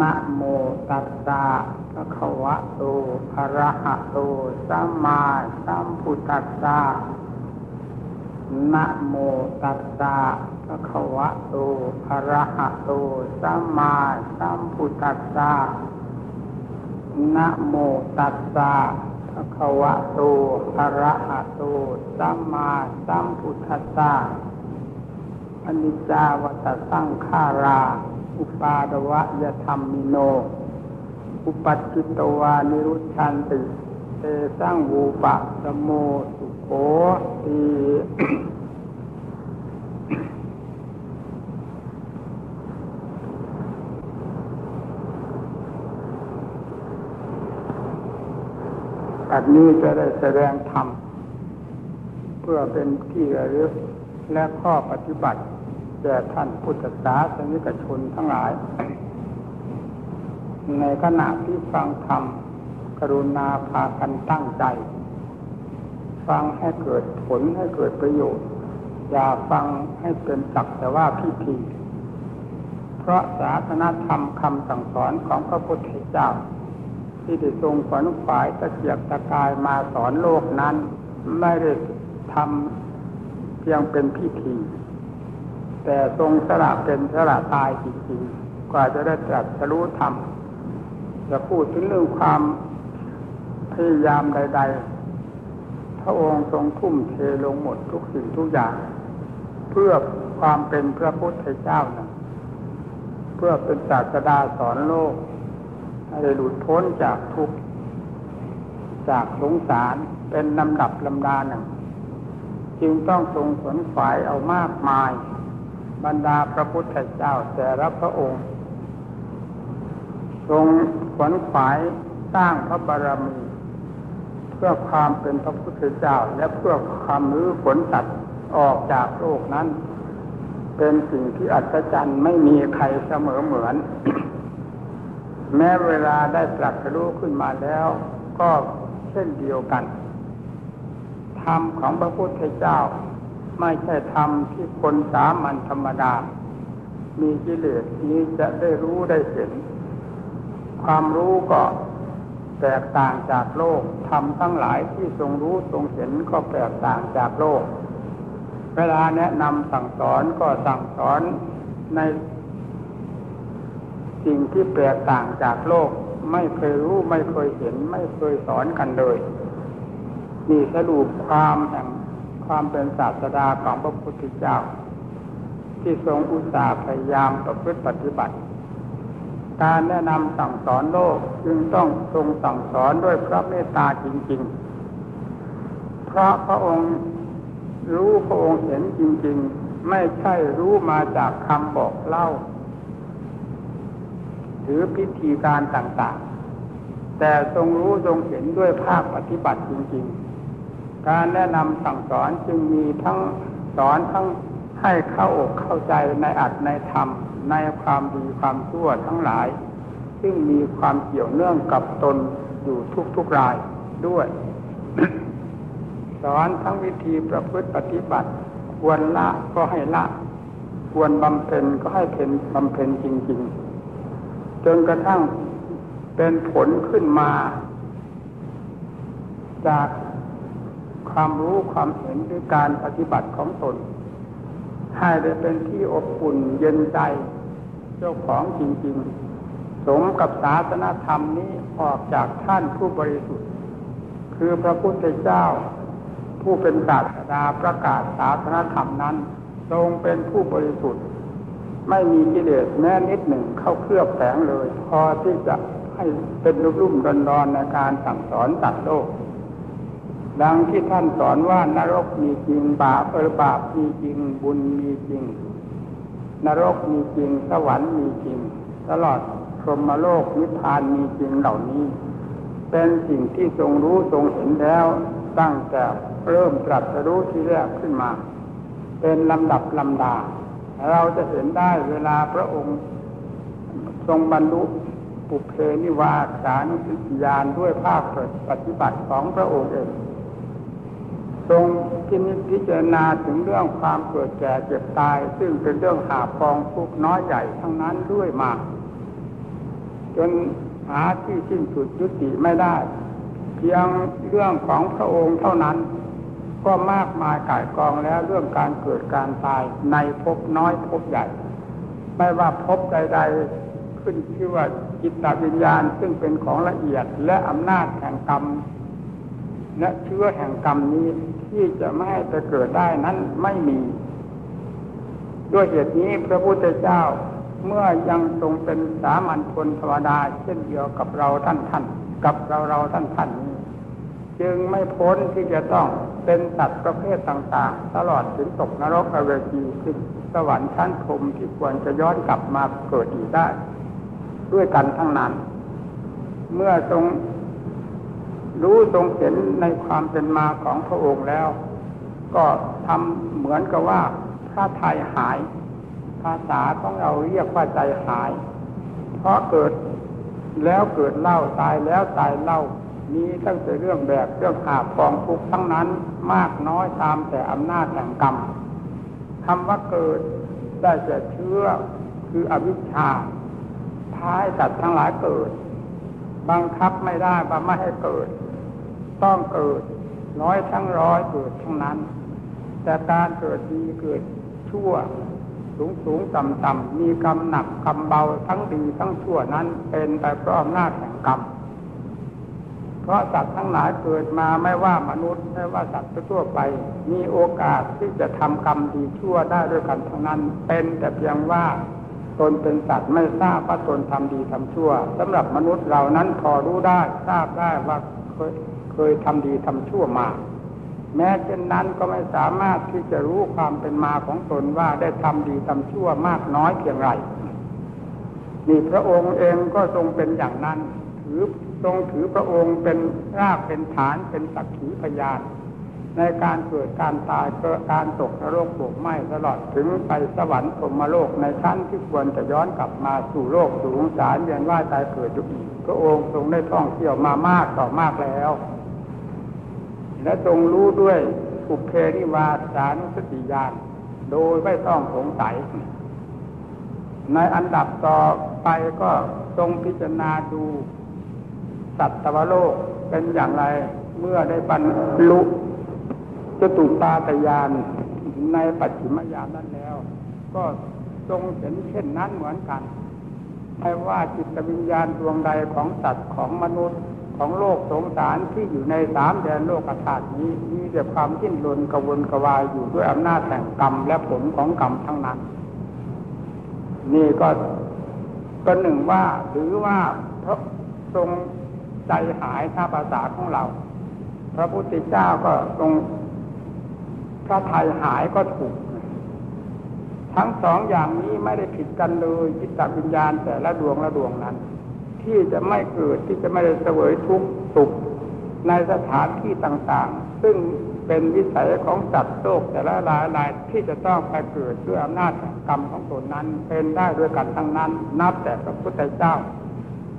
นะโมตัสสะภะคะวะโตอะระหะโตสัมมาสัมพุทธัสสะนะโมตัสสะภะคะวะโตอะระหะโตสัมมาสัมพุทธัสสะนะโมตัสสะภะคะวะโตอะระหะโตสัมมาสัมพุทธัสสะอนิจจาวัตสังขารา อุปาดวะยธรรมมิโน อุปัจิตวานิรุชันติเตสร้างวูปะสโมสุโขตีอันนี้จะได้แสดงธรรม เพื่อเป็นที่ระลึกและข้อปฏิบัติ แก่ท่านพุทธศาสนิกชนทั้งหลาย ในขณะที่ฟังธรรม กรุณาพากันตั้งใจ ฟังให้เกิดผลให้เกิดประโยชน์ อย่าฟังให้เป็นสักแต่ว่าพิธี เพราะศาสนาธรรมคำสั่งสอนของพระพุทธเจ้า ที่ได้ทรงขวนขวายตะเกียบตะกายมาสอนโลกนั้น ไม่ได้ทำเพียงเป็นพิธี แต่ทรงสละเป็นสละตายจริงๆ กว่าจะได้ตรัสรู้ธรรม จะพูดถึงเรื่องความพยายามใด ๆ พระองค์ทรงทุ่มเทลงหมดทุกสิ่งทุกอย่าง เพื่อความเป็นพระพุทธเจ้านะเพื่อเป็นศาสดาสอนโลกให้หลุดพ้นจากทุกข์จากสงสารเป็นลำดับลำดาหนึ่ง จึงต้องทรงขวนขวายเอามากมาย บรรดาพระพุทธเจ้าแต่ละพระองค์ ทรงขวนขวายสร้างพระบารมี เพื่อความเป็นพระพุทธเจ้าและเพื่อความรื้อขนสัตว์ออกจากโลกนั้น เป็นสิ่งที่อัศจรรย์ไม่มีใครเสมอเหมือน แม้เวลาได้ตรัสรู้ขึ้นมาแล้ว ก็เช่นเดียวกันธรรมของพระพุทธเจ้า ไม่ใช่ธรรมที่คนสามัญธรรมดา มีกิเลสนี้จะได้รู้ได้เห็น ความรู้ก็แตกต่างจากโลกธรรมทั้งหลายที่ทรงรู้ทรงเห็นก็แตกต่างจากโลก เวลาแนะนำสั่งสอนก็สั่งสอนในสิ่งที่แตกต่างจากโลก ไม่เคยรู้ไม่เคยเห็น ไม่เคยสอนกันเลยนี่สรุปความแห่ง ความเป็นศาสดาของพระพุทธเจ้า ที่ทรงอุตสาห์พยายามประพฤติปฏิบัติ การแนะนำสั่งสอนโลกจึงต้องทรงสั่งสอนด้วยพระเมตตาจริง ๆ เพราะพระองค์รู้พระองค์เห็นจริง ๆ ไม่ใช่รู้มาจากคำบอกเล่า หรือพิธีการต่างๆ แต่ทรงรู้ทรงเห็นด้วยภาคปฏิบัติจริง ๆ การแนะนำสั่งสอนจึงมีทั้งสอนทั้งให้เข้าอกเข้าใจในอัดในธรรม ในความดีความชั่วทั้งหลาย ซึ่งมีความเกี่ยวเนื่องกับตนอยู่ทุกๆรายด้วย สอนทั้งวิธีประพฤติปฏิบัติ ควรละก็ให้ละ ควรบำเพ็ญก็ให้เพ็ญบำเพ็ญจริง ๆ จนกระทั่งเป็นผลขึ้นมา จาก ความรู้ความเห็นด้วยการปฏิบัติของตน ให้ได้เป็นที่อบอุ่นเย็นใจ เจ้าของจริง ๆ สมกับศาสนาธรรมนี้ออกจากท่านผู้บริสุทธิ์ คือพระพุทธเจ้า ผู้เป็นศาสดาประกาศศาสนาธรรมนั้น ทรงเป็นผู้บริสุทธิ์ ไม่มีกิเลสแม้นิดหนึ่งเข้าเคลือบแฝงเลย พอที่จะให้เป็นรุ่มๆร้อนในการสั่งสอนตัดโลก ดังที่ท่านสอนว่านรกมีจริงบาปเออบาปมีจริงบุญมีจริง นรกมีจริงสวรรค์มีจริง ตลอดพรหมโลกนิพพานมีจริงเหล่านี้ เป็นสิ่งที่ทรงรู้ทรงเห็นแล้วตั้งแต่เริ่มตรัสรู้ที่แรกขึ้นมา เป็นลำดับลำดา เราจะเห็นได้เวลาพระองค์ ทรงบรรลุปุเพนิวาสานุสติญาณด้วยภาคปฏิบัติของพระองค์เอง ทรงคินิพิจารณาถึงเรื่องความเกิดแก่เจ็บตาย ซึ่งเป็นเรื่องหาพองทุกน้อยใหญ่ทั้งนั้นด้วยมา จนหาที่สิ้นสุดยุติไม่ได้ เพียงเรื่องของพระองค์เท่านั้น ก็มากมายก่ายกองแล้วเรื่องการเกิดการตายในภพน้อยภพใหญ่ ไม่ว่าภพใด ๆ ขึ้นชื่อว่าจิตวิญญาณซึ่งเป็นของละเอียดและอำนาจแห่งกรรม และเชื้อแห่งกรรมนี้ ที่จะไม่ให้จะเกิดได้นั้นไม่มี ด้วยเหตุนี้พระพุทธเจ้าเมื่อยังทรงเป็นสามัญชนธรรมดา เช่นเดียวกับเราท่านท่านกับเราเราท่านท่านนี้จึงไม่พ้นที่จะต้องเป็นสัตว์ประเภทต่างๆ ตลอดถึงตกนรกอเวจีขึ้นสวรรค์ชั้นพรมที่ควรจะย้อนกลับมาเกิดอีกได้ ด้วยกันทั้งนั้น เมื่อทรง รู้ทรงเห็นในความเป็นมาของพระองค์แล้ว ก็ทำเหมือนกับว่าพระไทยหาย ภาษาของเราเรียกว่าใจหาย เพราะเกิดแล้วเกิดเล่าตายแล้วตายเล่ามีตั้งแต่เรื่องแบบเรื่องหาบฟองทุกทั้งนั้นมากน้อยตามแต่อำนาจแห่งกรรมคำว่าเกิดได้จะเชื้อคืออวิชชาพายสัตว์ทั้งหลายเกิด บังคับไม่ได้ว่ไม่ให้เกิด ต้องเกิด น้อยทั้งร้อยเกิดทั้งนั้น แต่การเกิดดีเกิดชั่ว สูงสูงต่ำต่ำมีกรรมหนักกรรมเบาทั้งดีทั้งชั่วนั้นเป็นไปเพราะอำนาจแห่งกรรมเพราะสัตว์ทั้งหลายเกิดมาไม่ว่ามนุษย์ไม่ว่าสัตว์ทั่วไป มีโอกาสที่จะทำกรรมดีชั่วได้ด้วยกันทั้งนั้น เป็นแต่เพียงว่าตนเป็นสัตว์ไม่ทราบว่าตนทำดีทำชั่วสำหรับมนุษย์เหล่านั้นพอรู้ได้ทราบได้ว่าเคย เคยทำดีทำชั่วมา แม้เช่นนั้นก็ไม่สามารถที่จะรู้ความเป็นมาของตนว่าได้ทำดีทำชั่วมากน้อยเพียงไรนี่พระองค์เองก็ทรงเป็นอย่างนั้น ถือทรงถือพระองค์เป็นรากเป็นฐานเป็นสักขีพยาน ในการเกิดการตายเกิดการตกนรกโบกไหมตลอดถึงไปสวรรค์พรมโลกในชั้นที่ควรจะย้อนกลับมาสู่โลกสู่สงสารเวียนว่ายตายเกิดอยู่อีกพระองค์ทรงได้ท่องเที่ยวมามากต่อมากแล้ว และทรงรู้ด้วยอุเพนิวาสานุสติญาณโดยไม่ต้องสงสัย ในอันดับต่อไปก็ทรงพิจารณาดู สัตวโลกเป็นอย่างไรเมื่อได้บรรลุจตุตาตยานในปัจฉิมยามนั้นแล้ว ก็ทรงเห็นเช่นนั้นเหมือนกันไม่ว่าจิตวิญญาณดวงใดของสัตว์ของมนุษย์ ของโลกสงสารที่อยู่ในสามแดนโลกธาตุนี้มีแต่ความทิ้นรนกระวนกระวายอยู่ด้วยอำนาจแห่งกรรมและผลของกรรมทั้งนั้น นี่ก็ก็หนึ่งว่าหรือว่าพระทรงใจหายถ้าภาษาของเรา พระพุทธเจ้าก็ตรงพระไทยหายก็ถูก ทั้งสองอย่างนี้ไม่ได้ผิดกันเลยจิตวิญญาณแต่ละดวงละดวงนั้น ที่จะไม่เกิดที่จะไม่ได้เสวยทุกข์สุขในสถานที่ต่างๆ ซึ่งเป็นวิสัยของสัตว์โลกแต่ละหลายหลายที่จะต้องไปเกิดด้วยอำนาจกรรมของตนนั้น เป็นได้ด้วยกันทั้งนั้น นับแต่พระพุทธเจ้า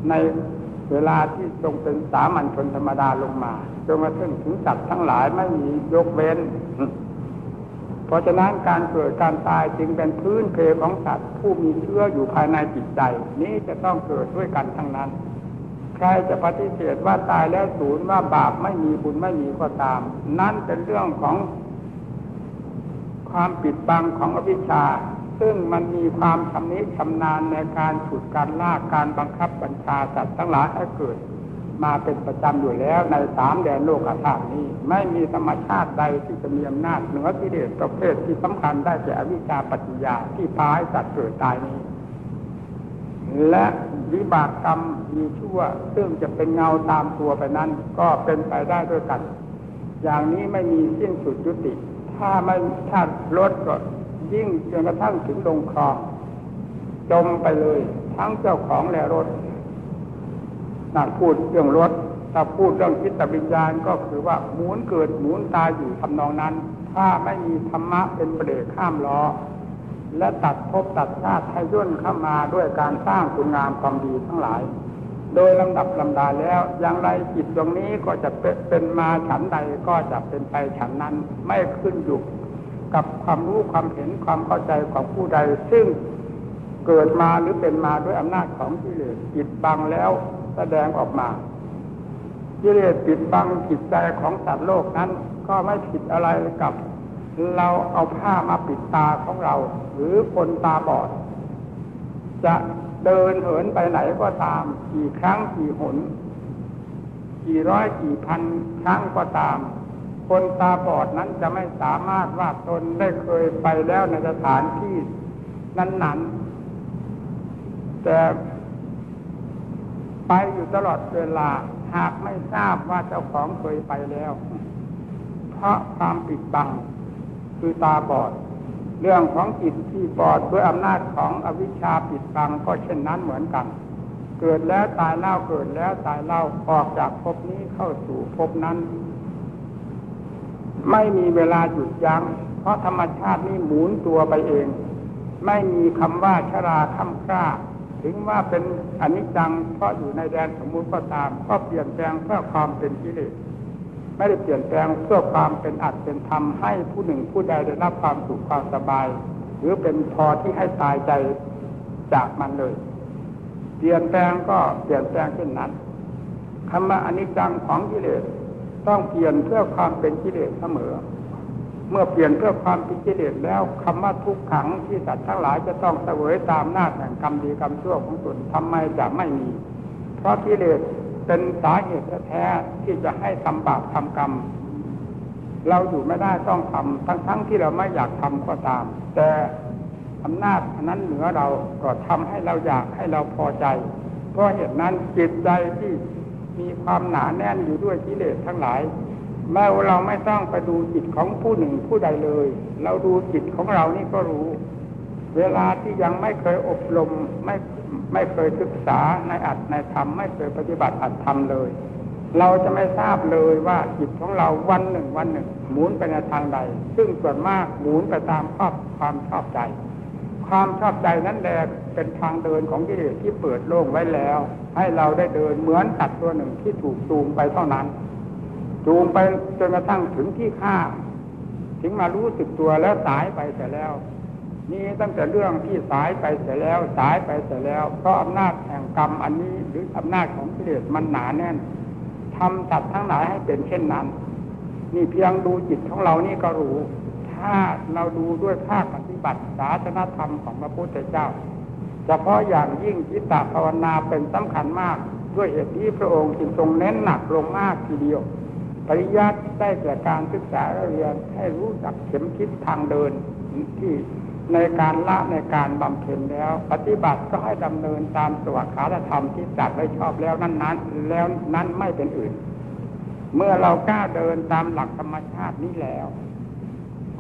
ในเวลาที่ทรงเป็นสามัญชนธรรมดาลงมาจนมาถึงถึงสัตว์ทั้งหลายไม่มียกเว้น เพราะฉะนั้นการเกิดการตายจึงเป็นพื้นเพของสัตว์ผู้มีเชื้ออยู่ภายในจิตใจ นี้จะต้องเกิดด้วยกันทั้งนั้น ใครจะปฏิเสธว่าตายแล้วศูนย์ว่าบาปไม่มีบุญไม่มีก็ตาม นั่นเป็นเรื่องของ ความปิดบังของอวิชชา ซึ่งมันมีความชำนิชำนาญในการฉุดการลากการบังคับบัญชาสัตว์ทั้งหลายให้เกิด มาเป็นประจำอยู่แล้วในสามแดนโลกธาตุนี้ ไม่มีธรรมชาติใดที่จะมีอำนาจเหนือกิเลสประเภทที่สำคัญได้แก่อวิชชาปัจจยาที่พาให้สัตว์เกิดตายนี้ และวิบากกรรมมีชั่ว ซึ่งจะเป็นเงาตามตัวไปนั้น ก็เป็นไปได้ด้วยกัน อย่างนี้ไม่มีสิ้นสุดยุติ ถ้าไม่ถ้าลดก็ยิ่งจนกระทั่งถึงลงคลองจมไปเลย ทั้งเจ้าของและรถ นั่นพูดเรื่องรถ ถ้าพูดเรื่องคิตวิญญาณก็คือว่าหมุนเกิดหมุนตายอยู่ทำนองนั้น ถ้าไม่มีธรรมะเป็นประเดชข้ามล้อ และตัดภพตัดชาติให้ย่นเข้ามาด้วยการสร้างคุณงามความดีทั้งหลาย โดยลำดับลำดาแล้วอย่างไรจิตตรงนี้ก็จะเป็นมาฉันใดก็จะเป็นไปฉันนั้นไม่ขึ้นอยู่กับความรู้ความเห็นความเข้าใจของผู้ใดซึ่งเกิดมาหรือเป็นมาด้วยอำนาจของกิเลสปิดบังแล้ว แสดงออกมากิเลสปิดบังจิตใจของสัตว์โลกนั้น ก็ไม่ผิดอะไรกับ เราเอาผ้ามาปิดตาของเรา หรือคนตาบอด จะเดินเหินไปไหนก็ตาม กี่ครั้งกี่หน กี่ร้อยกี่พันครั้งก็ตาม คนตาบอดนั้นจะไม่สามารถว่าตนได้เคยไปแล้วในสถานที่นั้น ๆ แต่ ไปอยู่ตลอดเวลาหากไม่ทราบว่าเจ้าของเคยไปแล้ว เพราะความปิดบังคือตาบอด เรื่องของจิตที่บอดด้วยอำนาจของอวิชชาปิดบังก็เช่นนั้นเหมือนกัน เกิดแล้วตายเล่าเกิดแล้วตายเล่าออกจากภพนี้เข้าสู่ภพนั้น ไม่มีเวลาหยุดยัง้ง เพราะธรรมชาตินี้หมุนตัวไปเอง ไม่มีคำว่าชราคำกล้า ถึงว่าเป็นอนิจจังเพราะอยู่ในแดนสมมุติก็ตาม ก็เปลี่ยนแปลงเพื่อความเป็นกิเลสไม่ได้เปลี่ยนแปลงเพื่อความเป็นอัตเป็นธรรมให้ผู้หนึ่งผู้ใดได้รับความสุขความสบาย หรือเป็นพอที่ให้ตายใจจากมันเลย เปลี่ยนแปลงก็เปลี่ยนแปลงเช่นนั้นคำว่าอนิจจังของกิเลสต้องเปลี่ยนเพื่อความเป็นกิเลสเสมอ เมื่อเปลี่ยนเพื่อความปิจิเลสแล้วคำว่าทุกขังที่สัตว์ทั้งหลายจะต้องเสวยตามหน้าแห่งกรรมดีกรรมชั่วของตนทำไมจะไม่มี เพราะกิเลสเป็นสาเหตุแท้ที่จะให้ทำบาปทำกรรม เราอยู่ไม่ได้ต้องทำทั้งๆทที่เราไม่อยากทำก็ตาม แต่อำนาจนั้นเหนือเราก็ทำให้เราอยากให้เราพอใจ เพราะเหตุนั้นจิตใจที่มีความหนาแน่นอยู่ด้วยกิเลสทั้งหลาย แม้เราไม่ต้องไปดูจิตของผู้หนึ่งผู้ใดเลย เราดูจิตของเรานี่ก็รู้ เวลาที่ยังไม่เคยอบรมไม่ไม่เคยศึกษาในอัตในธรรมไม่เคยปฏิบัติอัตธรรมเลย เราจะไม่ทราบเลยว่าจิตของเราวันหนึ่งวันหนึ่ง หมุนไปในทางใด ซึ่งส่วนมากหมุนไปตามชอบความชอบใจ ความชอบใจนั้นแหละเป็นทางเดินของกิเลสที่เปิดโล่งไว้แล้ว ให้เราได้เดินเหมือนสัตว์ตัวหนึ่งที่ถูกจูงไปเท่านั้น จูงไปจนกระทั่งถึงที่ข้าถึงมารู้สึกตัวแล้วสายไปเสียแล้ว นี่ตั้งแต่เรื่องที่สายไปเสียแล้วสายไปเสียแล้ว เพราะอำนาจแห่งกรรมอันนี้หรืออำนาจของกิเลสมันหนาแน่นทำตัดทั้งหลายให้เป็นเช่นนั้น นี่เพียงดูจิตของเรานี่ก็รู้ ถ้าเราดูด้วยภาคปฏิบัติศาสนธรรมของพระพุทธเจ้าเฉพาะอย่างยิ่งจิตตภาวนาเป็นสำคัญมาก ด้วยเหตุที่พระองค์จึงทรงเน้นหนักลงมากทีเดียว ปริยัติได้แก่การศึกษาเรียนให้รู้จักเข็มคิดทางเดินที่ในการละในการบำเพ็ญแล้ว ปฏิบัติก็ให้ดำเนินตามสวขาธรรมที่จัดไว้ชอบแล้วนั้นนั้นแล้วนั้นไม่เป็นอื่น เมื่อเรากล้าเดินตามหลักธรรมชาตินี้แล้ว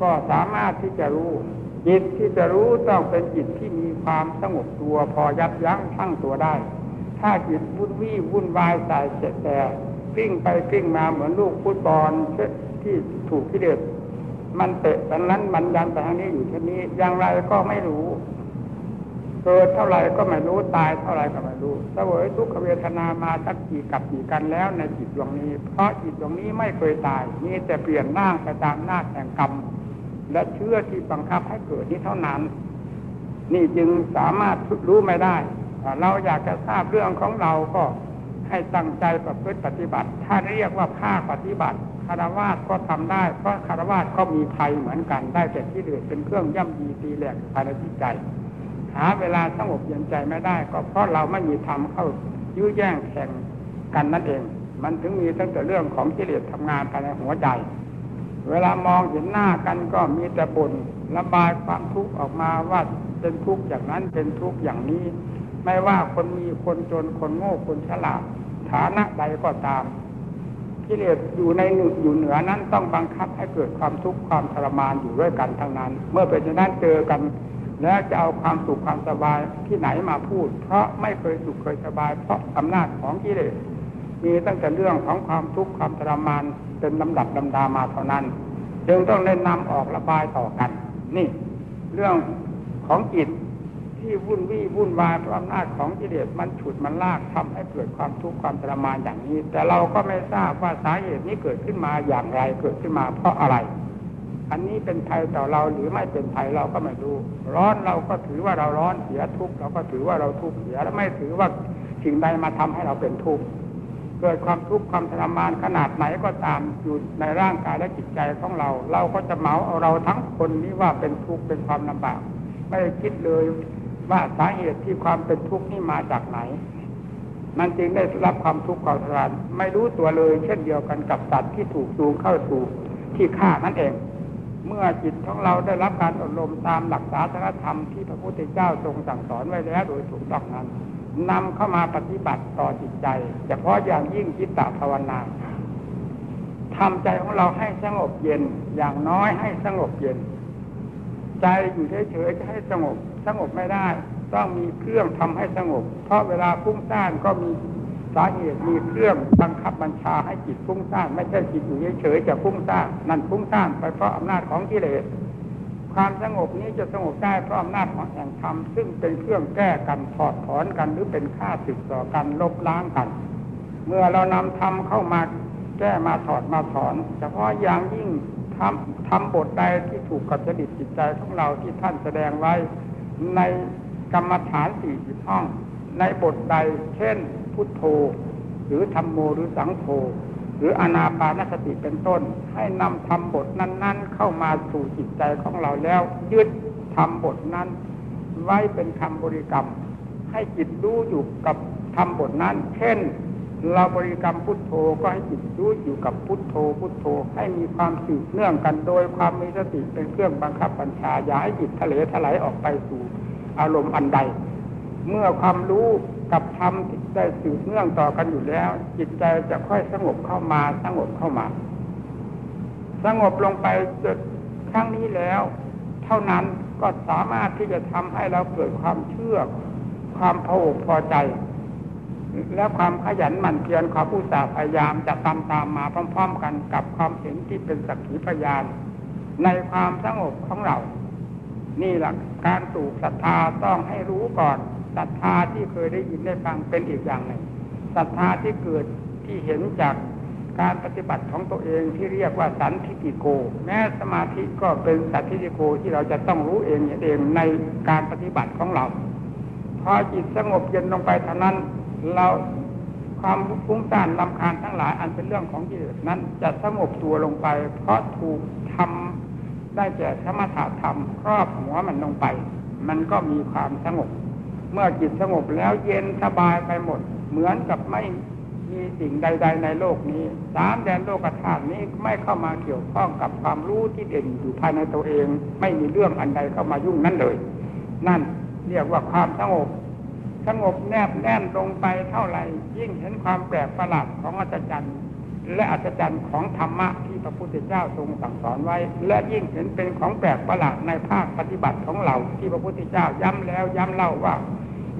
ก็สามารถที่จะรู้จิตที่จะรู้ต้องเป็นจิตที่มีความสงบตัวพอยับยั้งทั้งตัวได้ ถ้าจิตวุ่นวี่วุ่นวายใส่เจ็แต่ กิ้งไปกิ้งมาเหมือนลูกฟุตบอลที่ถูกที่เด็ดมันเตะแต่นั้นมันยันไปทางนี้อยู่ที่นี้อย่างไรก็ไม่รู้เกิดเท่าไรก็ไม่รู้ตายเท่าไรก็ไม่รู้เสวยทุกขเวทนามาสักกี่กับกี่กันแล้วในจิตดวงนี้ เพราะจิตดวงนี้ไม่เคยตายมีแต่เปลี่ยนหน้าไปตามหน้าแห่งกรรม และเชื่อที่บังคับให้เกิดนี้เท่านั้น นี่จึงสามารถรู้ไม่ได้ เราอยากจะทราบเรื่องของเราก็ ให้ตั้งใจประพฤติปฏิบัติ ถ้าเรียกว่าภาคปฏิบัติคารวะก็ทำได้ เพราะคารวะก็มีภัยเหมือนกันได้แต่ที่เดือดเป็นเครื่องย่ำยีตีแหลกภายในจิตใจ หาเวลาสงบเย็นใจไม่ได้ ก็เพราะเราไม่มีธรรมเข้ายื้อแย่งแข่งกันนั่นเอง มันถึงมีตั้งแต่เรื่องของกิเลสทำงานภายในหัวใจ เวลามองเห็นหน้ากันก็มีแต่บ่นระบายความทุกข์ออกมาว่าเป็นทุกข์อย่างนั้นเป็นทุกข์อย่างนี้ ไม่ว่าคนมีคนจนคนโง่คนฉลาด ฐานะใดก็ตามกิเลสอยู่ในหนึ่งอยู่เหนือนั้นต้องบังคับให้เกิดความทุกข์ความทรมานอยู่ด้วยกันทั้งนั้น เมื่อเป็นเช่นนั้นเจอกัน แล้วจะเอาความสุขความสบายที่ไหนมาพูด เพราะไม่เคยสุขเคยสบาย เพราะอำนาจของกิเลสมีตั้งแต่เรื่องของความทุกข์ความทรมานเป็นลำดับลำดามาเท่านั้น จึงต้องเล่นนำออกระบายต่อกัน นี่ เรื่องของจิต ที่วุ่นวี่วุ่นวายเพราะอำนาจของกิเลสมันฉุดมันลากทำให้เกิดความทุกข์ความทรมานอย่างนี้ แต่เราก็ไม่ทราบว่าสาเหตุนี้เกิดขึ้นมาอย่างไรเกิดขึ้นมาเพราะอะไร อันนี้เป็นภัยต่อเราหรือไม่เป็นภัยเราก็ไม่รู้ร้อนเราก็ถือว่าเราร้อนเสียทุกข์เราก็ถือว่าเราทุกข์เสียแล้วไม่ถือว่าสิ่งใดมาทำให้เราเป็นทุกข์เกิดความทุกข์ความทรมานขนาดไหนก็ตามอยู่ในร่างกายและจิตใจของเรา เราก็จะเหมาเอาเราทั้งคนนี้ว่าเป็นทุกข์เป็นความลำบากไม่ได้คิดเลย ว่าสาเหตุที่ความเป็นทุกข์นี่มาจากไหน มันจึงได้รับความทุกข์ความทรมานไม่รู้ตัวเลย เช่นเดียวกันกับสัตว์ที่ถูกจูงเข้าสู่ที่ฆ่านั่นเอง เมื่อจิตของเราได้รับการอบรมตามหลักศาสนธรรมที่พระพุทธเจ้าทรงสั่งสอนไว้แล้วโดยถูกต้องนั้นนำเข้ามาปฏิบัติต่อจิตใจเฉพาะอย่างยิ่งจิตตภาวนาทำใจของเราให้สงบเย็นอย่างน้อยให้สงบเย็น ใจอยู่เฉยๆจะให้สงบ สงบไม่ได้ ต้องมีเครื่องทำให้สงบ เพราะเวลาฟุ้งซ่านก็มีสาเหตุมีเครื่องบังคับบัญชาให้จิตฟุ้งซ่านไม่ใช่จิตอยู่เฉยๆจะฟุ้งซ่านนั่นฟุ้งซ่านไปเพราะอำนาจของกิเลสความสงบนี้จะสงบได้เพราะอำนาจของแห่งธรรมซึ่งเป็นเครื่องแก้กันถอดถอนกันหรือเป็นค่าศึกต่อกันลบล้างกัน เมื่อเรานำธรรมเข้ามาแก้มาถอดมาถอน เฉพาะอย่างยิ่งทำทำบทใดที่ถูกกับจริตจิตใจของเราที่ท่านแสดงไว้ ในกรรมฐานสี่สิบห้อง ในบทใด เช่น พุทโธ หรือธรรมโมหรือสังโฆหรืออนาปานสติเป็นต้น ให้นำทำบทนั้น ๆ เข้ามาสู่จิตใจของเราแล้ว ยึดทำบทนั้น ไว้เป็นคำบริกรรม ให้จิตรู้อยู่กับทำบทนั้น เช่น เราบริกรรมพุทโธก็ให้จิตรู้อยู่กับพุทโธ พุทโธให้มีความสืบเนื่องกันโดยความมีสติเป็นเครื่องบังคับบัญชาอย่าให้จิตทะเลถลายออกไปสู่อารมณ์อันใด เมื่อความรู้กับธรรมที่ได้สืบเนื่องต่อกันอยู่แล้ว จิตใจจะค่อยสงบเข้ามาสงบเข้ามา สงบลงไปจนครั้งนี้แล้ว เท่านั้นก็สามารถที่จะทำให้เราเกิดความเชื่อความพออกพอใจ และความขยันหมั่นเพียรความอุตสาห์พยายามจะตามตามมาพร้อม ๆ กันกับความเห็นที่เป็นสักขีพยาน ในความสงบของเรา นี่แหละการปลูกศรัทธาต้องให้รู้ก่อนศรัทธาที่เคยได้ยินได้ฟังเป็นอีกอย่างหนึ่งศรัทธาที่เกิดที่เห็นจากการปฏิบัติของตัวเองที่เรียกว่าสันทิฏฐิโก แม้สมาธิก็เป็นสันทิฏฐิโกที่เราจะต้องรู้เองเองในการปฏิบัติของเรา พอจิตสงบเย็นลงไปเท่านั้น เราความฟุ้งซ่านลำคาญทั้งหลายอันเป็นเรื่องของจิตนั้นจะสงบตัวลงไป เพราะถูกทำได้แก่สมถะธรรมครอบหัวมันลงไป มันก็มีความสงบ เมื่อจิตสงบแล้วเย็นสบายไปหมด เหมือนกับไม่มีสิ่งใด ๆ ในโลกนี้สามแดนโลกธาตุนี้ไม่เข้ามาเกี่ยวข้องกับความรู้ที่เด่นอยู่ภายในตัวเอง ไม่มีเรื่องอันใดเข้ามายุ่งนั่นเลย นั่นเรียกว่าความสงบ สงบแนบแน่นลงไปเท่าไหร่ ยิ่งเห็นความแปลกประหลาดของอัศจรรย์ และอัศจรรย์ของธรรมะที่พระพุทธเจ้าทรงสั่งสอนไว้ และยิ่งเห็นเป็นของแปลกประหลาดในภาคปฏิบัติของเราที่พระพุทธเจ้าย้ำแล้วย้ำเล่าว่า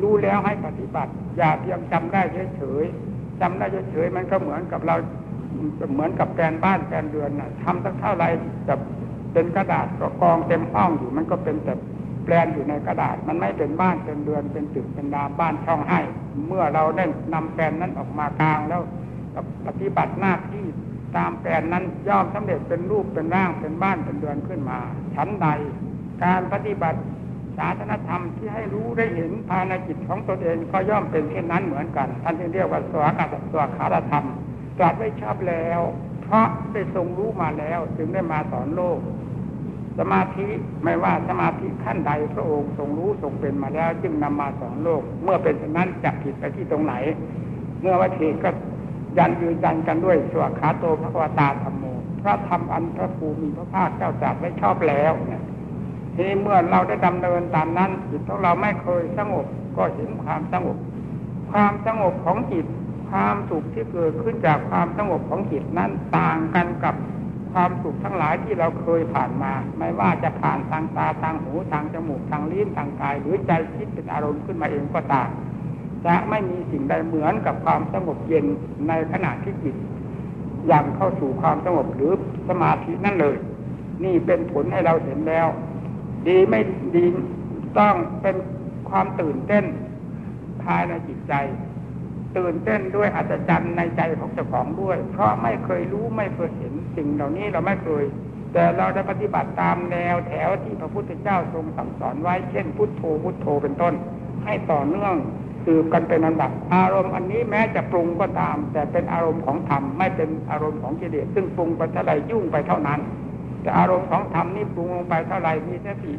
รู้แล้วให้ปฏิบัติ อย่าเพียงจำได้เฉยๆจำได้เฉยๆมันก็เหมือนกับเราเหมือนกับแปลนบ้านแปลนเรือนน่ะทำสักเท่าไรจะเป็นกระดาษก็กองเต็มห้องอยู่มันก็เป็นแต่ แปลนอยู่ในกระดาษ มันไม่เป็นบ้านเป็นเรือนเป็นตึกเป็นดาบ้านช่องให้ เมื่อเราได้นำแปลนนั้นออกมากลางแล้วปฏิบัติหน้าที่ตามแปลนนั้นย่อมสำเร็จเป็นรูปเป็นร่างเป็นบ้านเป็นเรือนขึ้นมาชั้นใด การปฏิบัติศาสนธรรมที่ให้รู้ได้เห็นภายในจิตของตนเองก็ย่อมเป็นเช่นนั้นเหมือนกัน ท่านที่เรียกว่าสวากาศสวขารธรรมตรัสไว้ชอบแล้ว เพราะได้ทรงรู้มาแล้วจึงได้มาสอนโลก สมาธิไม่ว่าสมาธิขั้นใดพระองค์ทรงรู้ทรงเป็นมาแล้ว จึงนำมาสอนโลก เมื่อเป็นเช่นนั้นจะผิดไปที่ตรงไหน เมื่อวัตถิก็ยันยืนยันกันด้วยสวขาโตพระวตาธรรมโมพระธรรมอันพระภูมิพระภาคเจ้าจัดไว้ชอบแล้วเนี่ยทีนี้เมื่อเราได้ดำเนินตามนั้นจิตของเราไม่เคยสงบก็เห็นความสงบ ความสงบของจิตความสุขที่เกิดขึ้นจากความสงบของจิตนั้นต่างกันกับ ความสุขทั้งหลายที่เราเคยผ่านมา ไม่ว่าจะผ่านทางตาทางหูทางจมูกทางลิ้นทางกาย หรือใจคิดเป็นอารมณ์ขึ้นมาเองก็ตามจะไม่มีสิ่งใดเหมือนกับความสงบเย็นในขณะที่จิตยังเข้าสู่ความสงบหรือสมาธินั่นเลย นี่เป็นผลให้เราเห็นแล้ว ดีไม่ดีต้องเป็นความตื่นเต้นภายในจิตใจ ตื่นเต้นด้วยอัศจรรย์ในใจของเจ้าของด้วย เพราะไม่เคยรู้ไม่เคยเห็นสิ่งเหล่านี้เราไม่เคย แต่เราได้ปฏิบัติตามแนวแถวที่พระพุทธเจ้าทรงสั่งสอนไว้เช่นพุทโธพุทโธเป็นต้น ให้ต่อเนื่องสืบกันเป็นลำดับอารมณ์อันนี้แม้จะปรุงก็ตาม แต่เป็นอารมณ์ของธรรมไม่เป็นอารมณ์ของกิเลสซึ่งปรุงไปเท่าไรยุ่งไปเท่านั้น แต่อารมณ์ของธรรมนี่ปรุงลงไปเท่าไรมีสติ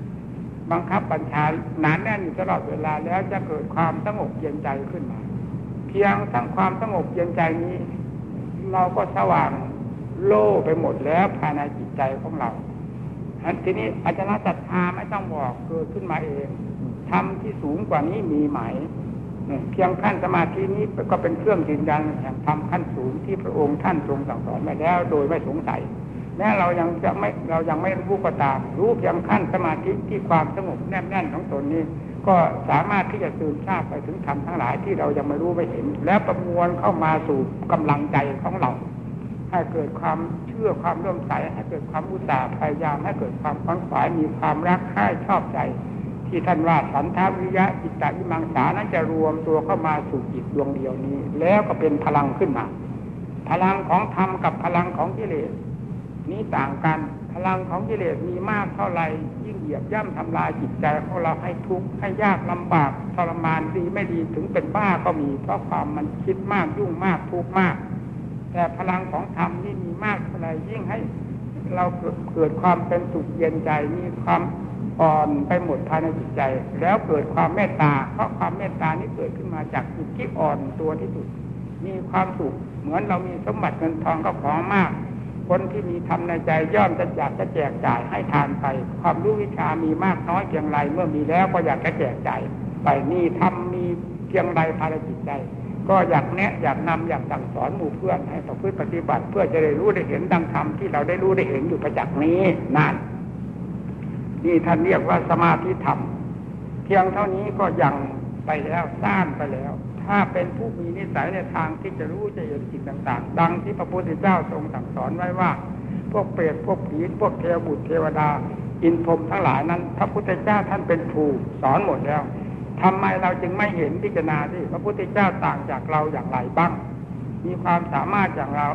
บังคับบัญชาหนานแน่นอยู่ตลอดเวลาแล้วจะเกิดความสงบเย็นใจขึ้นมา พียงทั้งความสงบเย็นใจนี้ เราก็สว่างโล่ไปหมดแล้วภายในจิตใจของเราอันทีนี้อาจารย์ศรัทธาไม่ต้องบอกเกิดขึ้นมาเองทำที่สูงกว่านี้มีไหมเพียงขั้นสมาธินี้ก็เป็นเครื่องยืนยันแห่งธรรมขั้นสูงที่พระองค์ท่านทรงสั่งสอนมาแล้ว โดยไม่สงสัยแม้เรายังจะไม่เรายังไม่รู้ก็ตามรู้เพียงขั้นสมาธิที่ความสงบแน่นแน่นของตนนี้ ก็สามารถที่จะสืบทราบไปถึงธรรมทั้งหลายที่เรายังไม่รู้ไม่เห็น แล้วประมวลเข้ามาสู่กำลังใจของเรา ให้เกิดความเชื่อความเริ่มใสให้เกิดความอุตสาห์พยายามให้เกิดความขวนขวายมีความรักใคร่ชอบใจ ที่ท่านว่าสันทาวิยะจิตตวิมังสานั้นจะรวมตัวเข้ามาสู่จิตดวงเดียวนี้ แล้วก็เป็นพลังขึ้นมา พลังของธรรมกับพลังของกิเลส นี้ต่างกัน พลังของกิเลสมีมากเท่าไหร่ยิ่งเหยียบย่ำทำลายจิตใจของเราให้ทุกข์ให้ยากลำบากทรมานดีไม่ดีถึงเป็นบ้าก็มีเพราะความมันคิดมากยุ่งมากทุกข์มาก แต่พลังของธรรมนี่มีมากเท่าไหร่ยิ่งให้เราเกิดความเป็นสุขเย็นใจมีความอ่อนไปหมดภายในจิตใจ แล้วเกิดความเมตตา เพราะความเมตตานี้เกิดขึ้นมาจากจิตที่อ่อนตัวที่สุด มีความสุขเหมือนเรามีสมบัติเงินทองก็ของมาก คนที่มีทำในใจย่อมจะอยากจะแจกจ่ายให้ทานไป ความรู้วิชามีมากน้อยเพียงไรเมื่อมีแล้วก็อยากจะแจกจ่ายไปนี่ทำมีเพียงไรภายในจิตใจ ก็อยากแนะอยากนำอยากสั่งสอนหมู่เพื่อนให้ประพฤติปฏิบัติ เพื่อจะได้รู้ได้เห็นดังธรรมที่เราได้รู้ได้เห็นอยู่ประจักษ์นี้นั่นนี่ท่านเรียกว่าสมาธิธรรม เพียงเท่านี้ก็ยังไปแล้วสร้างไปแล้ว ถ้าเป็นผู้มีนิสัยในทางที่จะรู้จะเห็นสิ่งต่าง ๆ ดังที่พระพุทธเจ้าทรงสั่งสอนไว้ว่า พวกเปรตพวกผีพวกเทวบุตรเทวดา อินพรมทั้งหลายนั้น พระพุทธเจ้าท่านเป็นครูสอนหมดแล้วทำไมเราจึงไม่เห็นพิจารณาที่พระพุทธเจ้าต่างจากเราอย่างไรบ้าง มีความสามารถอย่างเรา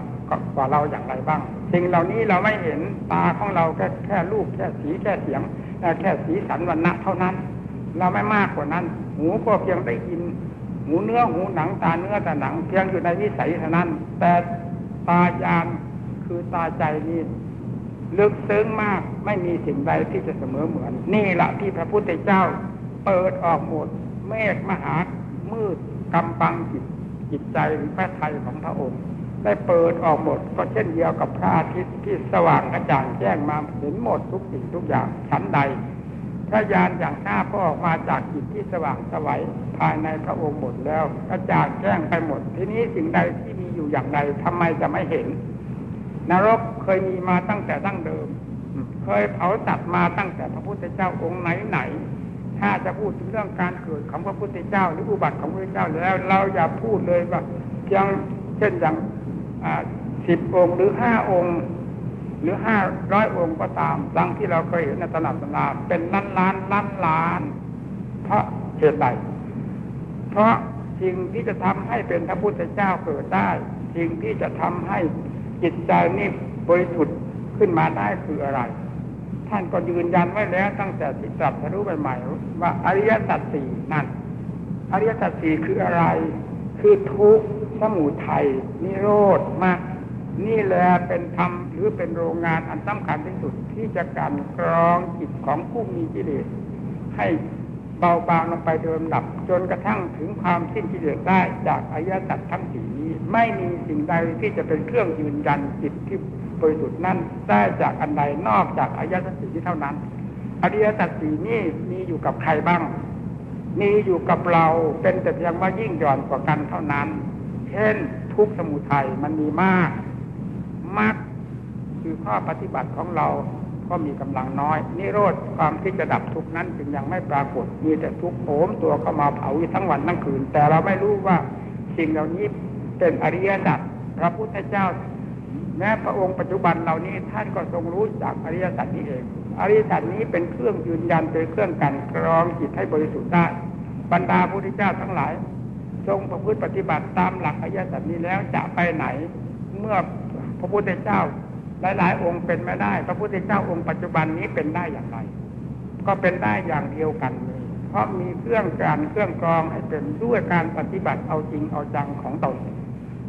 กว่าเราอย่างไรบ้าง สิ่งเหล่านี้เราไม่เห็นตาของเราแค่แค่รูปแค่สีแค่เสียงแค่สีสันวันณะเท่านั้น เราไม่มากกว่านั้น หูก็เพียงได้ยิน หูเนื้อหูหนังตาเนื้อตาหนังเพียงอยู่ในวิสัยเท่านั้น แต่ตายานคือตาใจนี่ลึกซึ้งมากไม่มีสิ่งใดที่จะเสมอเหมือน นี่แหละที่พระพุทธเจ้าเปิดออกหมด เมฆมหามืดกำปังจิตจิตใจหรือพระไทยของพระองค์ ได้เปิดออกหมด ก็เช่นเดียวกับพระอาทิตย์ที่สว่างกระจ่างแจ้งมาเห็นหมดทุกสิ่งทุกอย่างชั้นใด พระญาณอย่างหน้าก็ออกมาจากจิตที่สว่างสวัยภายในพระองค์หมดแล้วกระจ่างแจ้งไปหมด ทีนี้สิ่งใดที่มีอยู่อย่างไรทำไมจะไม่เห็น นรกเคยมีมาตั้งแต่ตั้งเดิม เคยเผาตัดมาตั้งแต่พระพุทธเจ้าองค์ไหนไหนถ้าจะพูดถึงเรื่องการเกิดของพระพุทธเจ้าหรืออุบัติของพระพุทธเจ้าแล้ว เราอย่าพูดเลยว่าเพียงเช่นอย่างสิบองค์หรือห้าองค์ หรือห้าร้อยองค์ก็ตามดังที่เราเคยเห็นในตำนักตำนาเป็นล้านล้านล้านล้าน เพราะเหตุใดเพราะสิ่งที่จะทำให้เป็นพระพุทธเจ้าเกิดได้ สิ่งที่จะทำให้จิตใจนี้บริสุทธิ์ขึ้นมาได้คืออะไร ท่านก็ยืนยันไว้แล้ว ตั้งแต่ที่ตรัสรู้ใหม่ๆว่าอริยสัจสี่นั่น อริยสัจสี่คืออะไร คือทุกข์สมุทัยนิโรธมาก นี่แหละเป็นธรรมหรือเป็นโรงงานอันสำคัญที่สุดที่จะการกรองจิตของผู้มีกิเลสให้เบาบางลงไปเดิมดับ จนกระทั่งถึงความสิ้นกิเลสได้จากอริยสัจทั้งสี่นี้ ไม่มีสิ่งใดที่จะเป็นเครื่องยืนยันจิตที่บริสุทธิ์นั้นได้จากอันใดนอกจากอริยสัจสี่นี้เท่านั้นอริยสัจสี่นี้มีอยู่กับใครบ้าง มีอยู่กับเราเป็นแต่เพียงว่ายิ่งหย่อนกว่ากันเท่านั้น เช่นทุกสมุทัยมันมีมาก มากคือข้อปฏิบัติของเราก็มีกำลังน้อย นิโรธความที่จะดับทุกนั้นจึงยังไม่ปรากฏ มีแต่ทุกโหมตัวเข้ามาเผาทั้งวันทั้งคืน แต่เราไม่รู้ว่าสิ่งเหล่านี้เป็นอริยสัจพระพุทธเจ้าแม้พระองค์ปัจจุบันเหล่านี้ท่านก็ทรงรู้จากอริยสัจนี้เอง อริยสัจนี้เป็นเครื่องยืนยันเป็นเครื่องกันกรองจิตให้บริสุทธิ์ได้บรรดาพระพุทธเจ้าทั้งหลาย ทรงประพฤติปฏิบัติตามหลักอริยสัจนี้แล้วจะไปไหน เมื่อ พระพุทธเจ้าหลายๆ องค์เป็นไม่ได้ พระพุทธเจ้าองค์ปัจจุบันนี้เป็นได้อย่างไร ก็เป็นได้อย่างเดียวกันเลยเพราะมีเครื่องการเครื่องกรองให้เป็นด้วยการปฏิบัติเอาจริงเอาจังของตน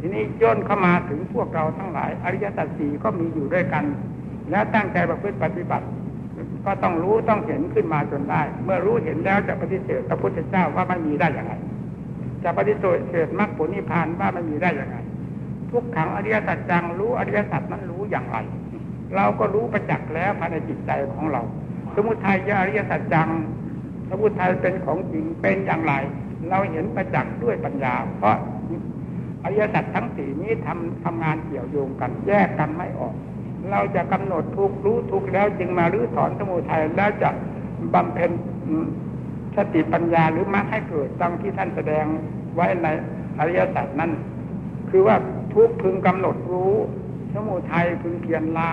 ทีนี้ย่นเข้ามาถึงพวกเราทั้งหลาย อริยสัจสี่ก็มีอยู่ด้วยกัน แล้วตั้งใจประพฤติปฏิบัติ ก็ต้องรู้ต้องเห็นขึ้นมาจนได้ เมื่อรู้เห็นแล้วจะปฏิเสธพระพุทธเจ้าว่าไม่มีได้อย่างไร จะปฏิเสธมรรคผลนิพพานว่าไม่มีได้อย่างไร ทุกขังอริยสัจจังรู้อริยสัจนั้นรู้อย่างไร เราก็รู้ประจักษ์แล้วภายในจิตใจของเรา สมุทัยอริยสัจจังสมุทัยเป็นของจริงเป็นอย่างไร เราเห็นประจักษ์ด้วยปัญญา เพราะอริยสัจทั้งสี่นี้ทำทำงานเกี่ยวโยงกันแยกกันไม่ออก เราจะกำหนดทุกรู้ทุกแล้วจึงมารื้อถอนสมุทัยแล้วจะบำเพ็ญสติปัญญาหรือมรรคให้เกิดดังที่ท่านแสดงไว้ในอริยสัจนั้น คือว่า ทุกพึงกำหนดรู้ สมุทัยพึงเพียรละ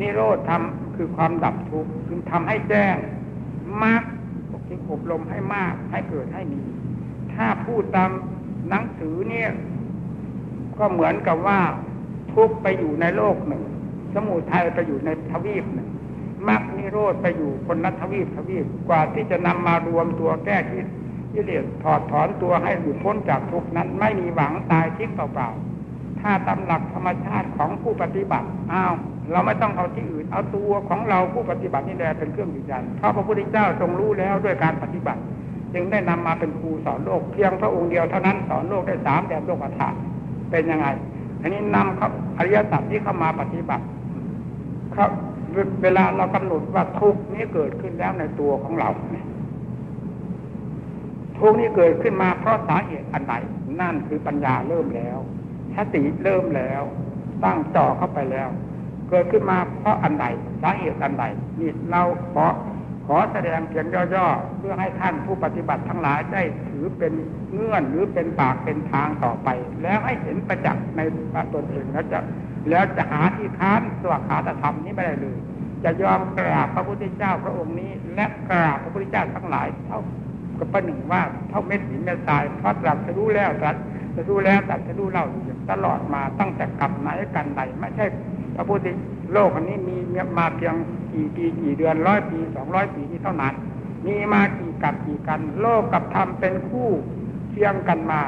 นิโรธทำคือความดับทุกข์พึงทำให้แจ้งมรรคจึงอบรมให้มากให้เกิดให้มี ถ้าพูดตามหนังสือเนี่ย ก็เหมือนกับว่าทุกไปอยู่ในโลกหนึ่ง สมุทัยไปอยู่ในทวีปหนึ่งมรรคนิโรธไปอยู่คนละทวีปทวีปกว่าที่จะนำมารวมตัวแก้ที่กิเลสถอดถอนตัวให้หลุดพ้นจากทุกนั้น ไม่มีหวังตายทิ้งเปล่าๆ ถ้าตามหลักธรรมชาติของผู้ปฏิบัติอ้าวเราไม่ต้องเอาที่อื่น เอาตัวของเราผู้ปฏิบัตินี่แหละเป็นเครื่องยืนยันเพราะพระพุทธเจ้าทรงรู้แล้วด้วยการปฏิบัติ จึงได้นำมาเป็นครูสอนโลกเพียงพระองค์เดียวเท่านั้นสอนโลกได้สามแบบโลกธาตุเป็นยังไง อันนี้นำครับอริยสัจที่เข้ามาปฏิบัติครับเวลาเรากำหนดว่าทุกนี้เกิดขึ้นแล้วในตัวของเราทุกนี้เกิดขึ้นมาเพราะสาเหตุอันใดนั่นคือปัญญาเริ่มแล้ว สติเริ่มแล้ว ตั้งจ่อเข้าไปแล้ว เกิดขึ้นมาเพราะอันใดสาเหตุอันใดนี่เราขอขอแสดงเพียงย่อๆ เพื่อให้ท่านผู้ปฏิบัติทั้งหลายได้ถือเป็นเงื่อนหรือเป็นปากเป็นทางต่อไป แล้วให้เห็นประจักษ์ในตนเองแล้วจะแล้วจะหาที่ค้านสวขาตธรรมนี้ไม่ได้เลยจะยอมกราบพระพุทธเจ้าพระองค์นี้ และกราบพระพุทธเจ้าทั้งหลายเท่ากับประหนึ่งว่าเท่าเม็ดหินเม็ดทรายเพราะตรัสรู้แล้วตรัส จะรู้แล้วตรัสรู้เล่าอยู่ตลอดมาตั้งแต่กลับไหนกันใดไม่ใช่พระพุทธโลกอันนี้มีมาเพียงกี่ปีกี่เดือนร้อยปีสองร้อยปีนี้เท่านั้น มีมากี่กับกี่กัน โลกกับธรรมเป็นคู่เคียงกันมา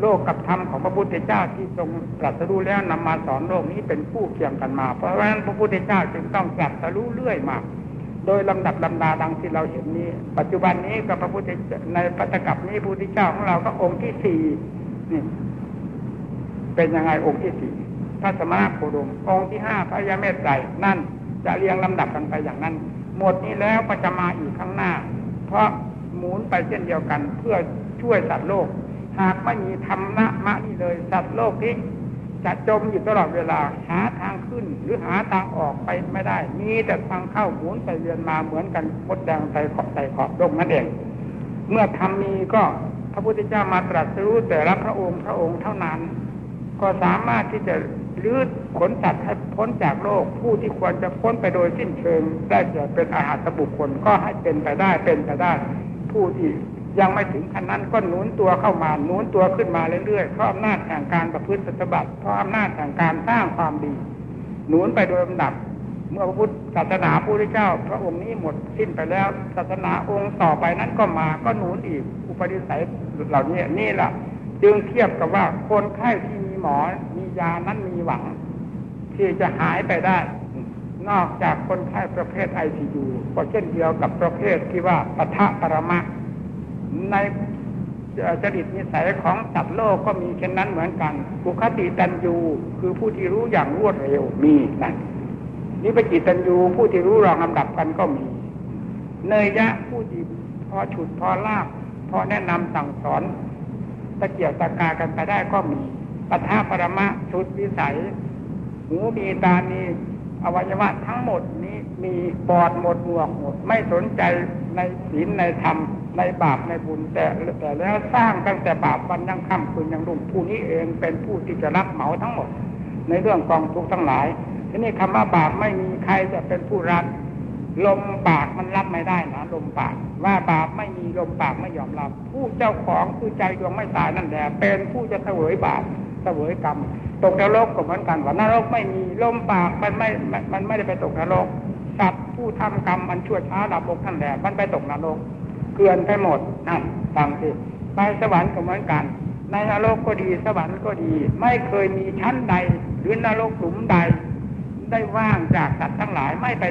โลกกับธรรมของพระพุทธเจ้าที่ทรงตรัสรู้แล้วนำมาสอนโลกนี้เป็นคู่เคียงกันมา เพราะฉะนั้นพระพุทธเจ้าจึงต้องตรัสรู้เรื่อยมา โดยลำดับลำดาดังที่เราเห็นนี้ ปัจจุบันนี้กับพระพุทธในปัจจกับนี้พระพุทธเจ้าของเราก็องค์ที่สี่นี่เป็นยังไงองค์ที่สี่พระสมณโคดมองค์ที่ห้าพระยาเมตไตรนั่นจะเรียงลำดับกันไปอย่างนั้น หมดนี้แล้วก็จะมาอีกข้างหน้า เพราะหมุนไปเช่นเดียวกัน เพื่อช่วยสัตว์โลก หากไม่มีธรรมะมะนี่เลย สัตว์โลกนี้ จะจมอยู่ตลอดเวลาหาทางขึ้น หรือหาทางออกไปไม่ได้ มีแต่ทางเข้าหมุนไปเรียนมาเหมือนกันมดแดงใส่ขอบใส่ขอบดงนั่นเอง เมื่อทำมีก็พระพุทธเจ้ามาตรัสรู้แต่ละพระองค์พระองค์เท่านั้น ก็สามารถที่จะลื้อขนสัตว์ให้พ้นจากโลก ผู้ที่ควรจะพ้นไปโดยสิ้นเชิง ได้จะเป็นอาหารสบุคคลก็ให้เป็นไปได้เป็นไปได้ ผู้ที่ ยังไม่ถึงขั้นนั้นก็หนุนตัวเข้ามาหนุนตัวขึ้นมาเรื่อยๆเพราะอำนาจแห่งการประพฤติปฏิบัติเพราะอำนาจแห่งการสร้างความดี หนุนไปโดยลำดับ เมื่อพระพุทธศาสนาพระพุทธเจ้า พระองค์นี้หมดสิ้นไปแล้วศาสนาองค์ต่อไปนั้นก็มาก็หนุนอีกอุปนิสัยเหล่านี้นี่แหละจึงเทียบกับว่าคนไข้ที่มีหมอมียานั้นมีหวัง ที่จะหายไปได้นอกจากคนไข้ประเภทไอซียูก็เช่นเดียวกับประเภทที่ว่าปะทะปรมะ ในจริตนิสัยของสัตว์โลกก็มีเช่นนั้นเหมือนกันกุคติตันยูคือผู้ที่รู้อย่างรวดเร็วมีนั่นนิพจิตันยูผู้ที่รู้รองลำดับกันก็มี เนยยะผู้ที่พอฉุดพอลากพอแนะนำสั่งสอนตะเกียบตะกากันไปได้ก็มีปัทาปรมะชุดวิสัย หูมีตามีอวัยวะทั้งหมดนี้มีปอดหมดหมวกหมด ไม่สนใจในศีลในธรรม ในบาปในบุญแต่แต่แล้วสร้างตั้งแต่บาปวันยังค่ำคืนยังรุ่งผู้นี้เองเป็นผู้ที่จะรับเหมาทั้งหมด ในเรื่องกองทุกข์ทั้งหลาย ทีนี้คำว่าบาปไม่มีใครจะเป็นผู้รับลมปากมันรับไม่ได้นะลมปาก ว่าบาปไม่มีลมปากไม่ยอมรับ ผู้เจ้าของคือใจดวงไม่ตายนั่นแหละเป็นผู้จะเสวยบาปเสวยกรรม ตกนรกก็เหมือนกันว่านรกไม่มีลมปากมันไม่มันไม่ได้ไปตกนรกสัตว์ผู้ทำกรรมมันชั่วช้าดับบกท่านแหละมันไปตกนรก เกลื่อนไปหมดนั่นฟังสิไปสวรรค์ก็เหมือนกัน ในนรกก็ดีสวรรค์ก็ดี ไม่เคยมีชั้นใด หรือนรกหลุมใด ได้ว่างจากสัตว์ทั้งหลายไม่ไป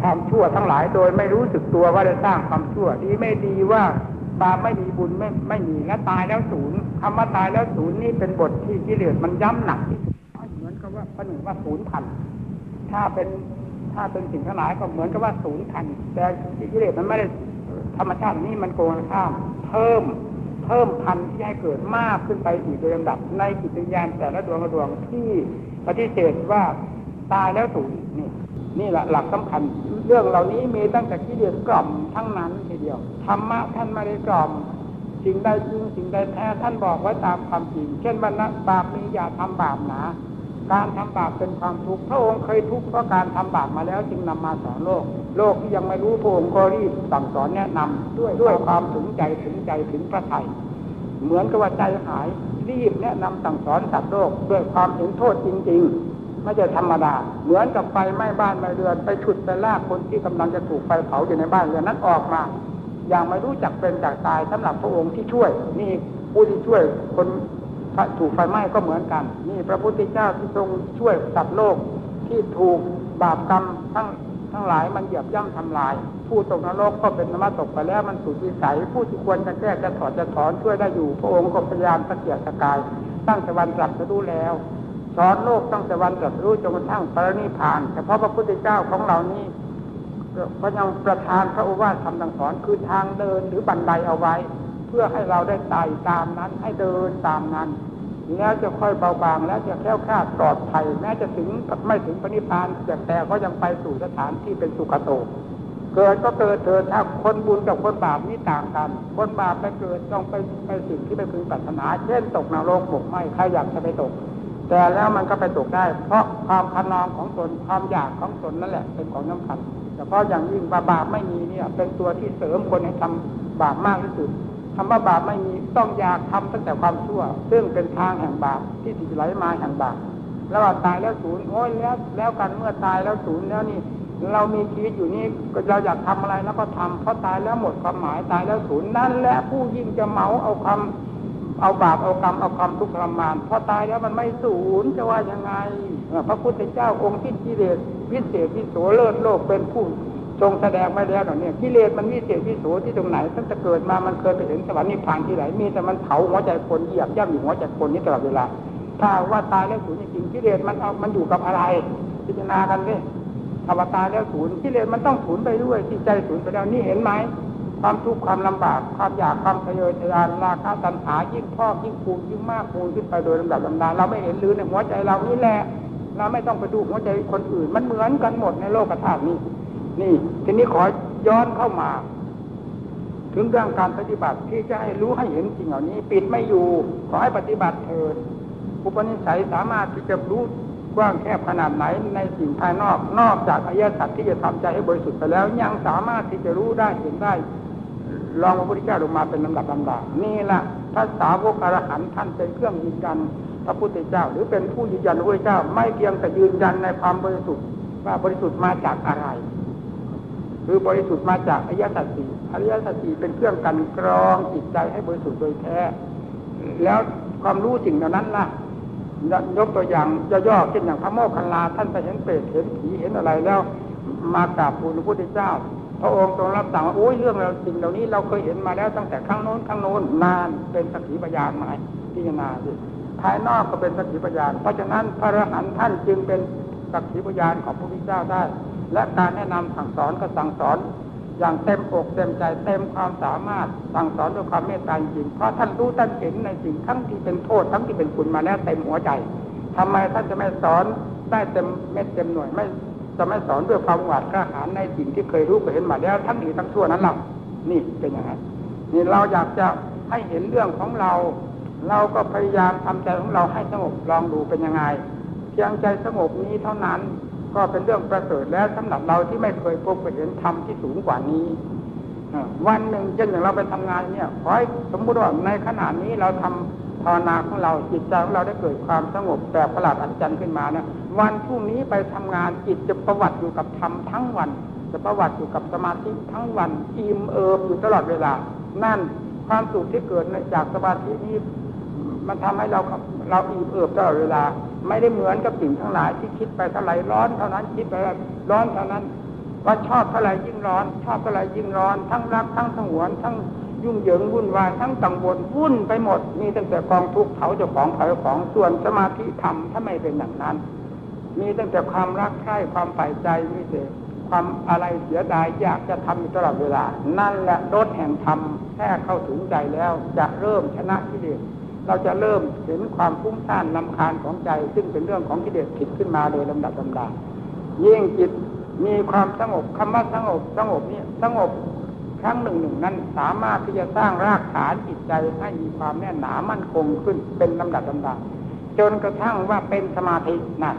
ความชั่วทั้งหลายโดยไม่รู้สึกตัวว่าได้สร้างความชั่วดีไม่ดีว่าบาปไม่มีบุญไม่ไม่มีและตายแล้วศูนย์คำว่าตายแล้วศูนย์นี่เป็นบทที่กิเลสมันย้ำหนักที่สุดเหมือนกับว่าประหนึ่งว่าศูนย์พันถ้าเป็น ถ้าเป็นสิ่งทั้งหลายก็เหมือนกับว่าศูนย์พัน แต่กิเลสมันไม่ได้ธรรมชาตินี้มันโกงข้าม เพิ่มเพิ่มพันที่ให้เกิดมากขึ้นไปอีกโดยลำดับ ในจิตวิญญาณแต่ละดวงละดวงที่ปฏิเสธว่าตายแล้วศูนย์นี่นี่แหละหลักสำคัญ เรื่องเหล่านี้มีตั้งแต่กิเลสกล่อมทั้งนั้นทีเดียวธรรมะท่านไม่ได้กล่อมสิ่งใดจริงสิ่งใดแท้ท่านบอกไว้ตามความจริง เช่นบรรณบาปมีอย่าทำบาปนา การทำบาปเป็นความทุกข์พระองค์เคยทุกข์เพราะการทำบาปมาแล้วจึงนำมาสอนโลก โลกที่ยังไม่รู้พระองค์ก็รีบสั่งสอนแนะนำด้วยด้วยความถึงใจถึงใจถึงพระไถ่เหมือนกับว่าใจหายรีบแนะนำสั่งสอนสัตว์โลกด้วยความเห็นโทษจริง ๆ ไม่ใช่ธรรมดา เหมือนกับไฟไหม้บ้านไหม้เรือน ไปฉุดไปลากคนที่กำลังจะถูกไฟเผาอยู่ในบ้านเรือนนั้นออกมา อย่างไม่รู้จักเป็นจากตายสำหรับพระองค์ที่ช่วย นี่ผู้ที่ช่วยคน ถูกไฟไหม้ก็เหมือนกัน นี่พระพุทธเจ้าที่ทรงช่วยสัตว์โลกที่ถูกบาปกรรมทั้งทั้งหลายมันเหยียบย่ำทำลาย ผู้ตกนรกก็เป็นนมาตกไปแล้วมันสุดวิสัย ผู้ที่ควรจะแก้จะถอดจะถอนช่วยได้อยู่ พระองค์ก็พยายามตะเกียกตะกาย ตั้งแต่วันตรัสรู้แล้วสอนโลกตั้งแต่วันตรัสรู้จนกระทั่งปรินิพานเฉพาะพระพุทธเจ้าของเรานี้ก็ยังประทานพระโอวาทคำสั่งสอนคือทางเดินหรือบันไดเอาไว้ เพื่อให้เราได้ไต่ตามนั้น ให้เดินตามนั้น แล้วจะค่อยเบาบางแล้วจะแค่วคลาดปลอดภัยแม้จะถึงไม่ถึงปณิพานแต่แต่ก็ยังไปสู่สถานที่เป็นสุขโตเกิดก็เกิดเถิดถ้าคนบุญกับคนบาปนี่ต่างกัน คนบาปไปเกิดต้องไปไปสิ่งที่ไม่พึงปรารถนา เช่นตกนรกบกไหมใครอยากจะไปตก แต่แล้วมันก็ไปตกได้ เพราะความพนนองของตนความอยากของตนนั่นแหละ เป็นของสำคัญแต่เพราะอย่างยิ่งบาบาปไม่มีเนี่ย เป็นตัวที่เสริมคนให้ทำบาปมากที่สุด คำว่าบาปไม่มีต้องอยากทำตั้งแต่ความชั่ว ซึ่งเป็นทางแห่งบาปที่ติดไหลมาแห่งบาปแล้วว่าตายแล้วศูนย์โอ้ยแล้วแล้วกันเมื่อตายแล้วศูนย์แล้วนี่ เรามีชีวิตอยู่นี่เราอยากทำอะไรแล้วก็ทำเพราะตายแล้วหมดความหมายตายแล้วศูนย์นั่นแหละผู้ยิ่งจะเมาเอาความเอาบาปเอากรรมเอาความทุกข์ทรมานพอตายแล้วมันไม่ศูนย์จะว่ายังไง พระพุทธเจ้าองค์ที่กิเลสวิเศษวิโสเลิศโลกเป็นผู้ ทรงแสดงไว้แล้วเนี่ยกิเลสมันมีเสียวิโสที่ตรงไหนตั้งแต่เกิดมามันเคยไปเห็นสวรรค์นิพพานที่ไหนมีแต่มันเผาหัวใจคนเหยียบย่ำอยู่หัวใจคนนี้ตลอดเวลาถ้าว่าตายแล้วสูญจริงกิเลสมันเอามันอยู่กับอะไร พิจารณากันดิถ้าว่าตายแล้วสูญกิเลสมันต้องสูญไปด้วยที่ใจสูญไปแล้วนี่เห็นไหมความทุกข์ความลำบากความอยากความทะเยอทะยานราคะตัณหายิ่งพอกยิ่งคูณยิ่งมากคูณขึ้นไปโดยลำดับลำดาเราไม่เห็นหรือในหัวใจเรานี่แหละ เราไม่ต้องไปดูหัวใจคนอื่น มันเหมือนกันหมดในโลกธาตุนี้ นี่ทีนี้ขอย้อนเข้ามา ถึงเรื่องการปฏิบัติที่จะให้รู้ให้เห็นจริงเหล่านี้ ปิดไม่อยู่ ขอให้ปฏิบัติเถิดอุปนิสัยสามารถที่จะรู้กว้างแคบขนาดไหนในสิ่งภายนอก นอกจากอายสัตว์ที่จะทำใจให้บริสุทธิ์ไปแล้ว ยังสามารถที่จะรู้ได้เห็นได้ลองพระพุทธเจ้าลงมาเป็นลำดับลำดับนี่แหละพระสาวกอรหันต์ท่านเป็นเครื่องยืนยันพระพุทธเจ้า หรือเป็นผู้ยืนยันพระพุทธเจ้า ไม่เพียงแต่ยืนยันในความบริสุทธิ์ว่าบริสุทธิ์มาจากอะไร คือบริสุทธิ์มาจากอริยสัจสี่อริยสัจสี่เป็นเครื่องกันกรองจิตใจให้บริสุทธิ์โดยแท้ แล้วความรู้สิ่งเหล่านั้นล่ะยกตัวอย่างย่อๆเช่นอย่างพระโมคคัลลาท่านไปเห็นเปรตเห็นผีเห็นอะไรแล้ว มากราบทูลพระพุทธเจ้า พระองค์ทรงรับสั่งว่าโอ้ยเรื่องเราสิ่งเหล่านี้เราเคยเห็นมาแล้วตั้งแต่ครั้งโน้นครั้งโน้นนานเป็นสักขีพยานมาพิจารณาสิภายนอกก็เป็นสักขีพยาน เพราะฉะนั้นพระอรหันต์ท่านจึงเป็นสักขีพยานของพระพุทธเจ้าได้ และการแนะนำสั่งสอนก็สั่งสอน อย่างเต็มอกเต็มใจเต็มความสามารถสั่งสอนด้วยความเมตตาจริงเพราะท่านรู้ท่านเห็นในสิ่งทั้งที่เป็นโทษทั้งที่เป็นคุณมาแล้วเต็มหัวใจทำไมท่านจะไม่สอนได้เต็มเม็ดเต็มหน่วยไม่จะไม่สอนด้วยความหวาดกล้าหาญในสิ่งที่เคยรู้เคยเห็นมาแล้วทั้งดีทั้งชั่วนั้นหรอกนี่เป็นอย่างไรนี่เราอยากจะให้เห็นเรื่องของเรา เราก็พยายามทำใจของเราให้สงบลองดูเป็นยังไงเพียงใจสงบนี้เท่านั้น ก็เป็นเรื่องประเสริฐแล้วสำหรับเราที่ไม่เคยพบเห็นธรรมที่สูงกว่านี้วันหนึ่งเช่นอย่างเราไปทำงานเนี่ยขอให้สมมติว่าในขณะนี้เราทำภาวนาของเราจิตใจของเราได้เกิดความสงบแบบประหลาดอัศจรรย์ขึ้นมานะวันพรุ่งนี้ไปทำงานจิตจะประวัติอยู่กับธรรมทั้งวัน จะประวัติอยู่กับสมาธิทั้งวันอิ่มเอิบอยู่ตลอดเวลา นั่นความสุขที่เกิดจากสมาธินี้มันทำให้เราเราอิ่มเอิบตลอดเวลา ไม่ได้เหมือนกับสิ่งทั้งหลายที่คิดไปเท่าไรร้อนเท่านั้นคิดไปร้อนเท่านั้น ว่าชอบเท่าไรยิ่งร้อน ชอบเท่าไรยิ่งร้อน ทั้งรักทั้งสงวนทั้งยุ่งเหยิงวุ่นวายทั้งกังวลวุ่นไปหมด มีตั้งแต่กองทุกข์เผาเจ้าของเผาของส่วนสมาธิธรรมถ้าไม่เป็นอย่างนั้น มีตั้งแต่ความรักใคร่ความใฝ่ใจมีแต่ความอะไรเสียดายอยากจะทำอยู่ตลอดเวลา นั่นแหละรถแห่งธรรมแค่เข้าถึงใจแล้วจะเริ่มชนะกิเลส เราจะเริ่มเห็นความฟุ้งซ่านลำคาญของใจ ซึ่งเป็นเรื่องของกิเลสผิดขึ้นมาโดยลำดับลำดายิ่งจิตมีความสงบคำว่าสงบสงบเนี่ยสงบครั้งหนึ่งหนึ่งนั้นสามารถที่จะสร้างรากฐานจิตใจให้มีความแน่นหนามั่นคงขึ้นเป็นลำดับลำดับจนกระทั่งว่าเป็นสมาธินั่น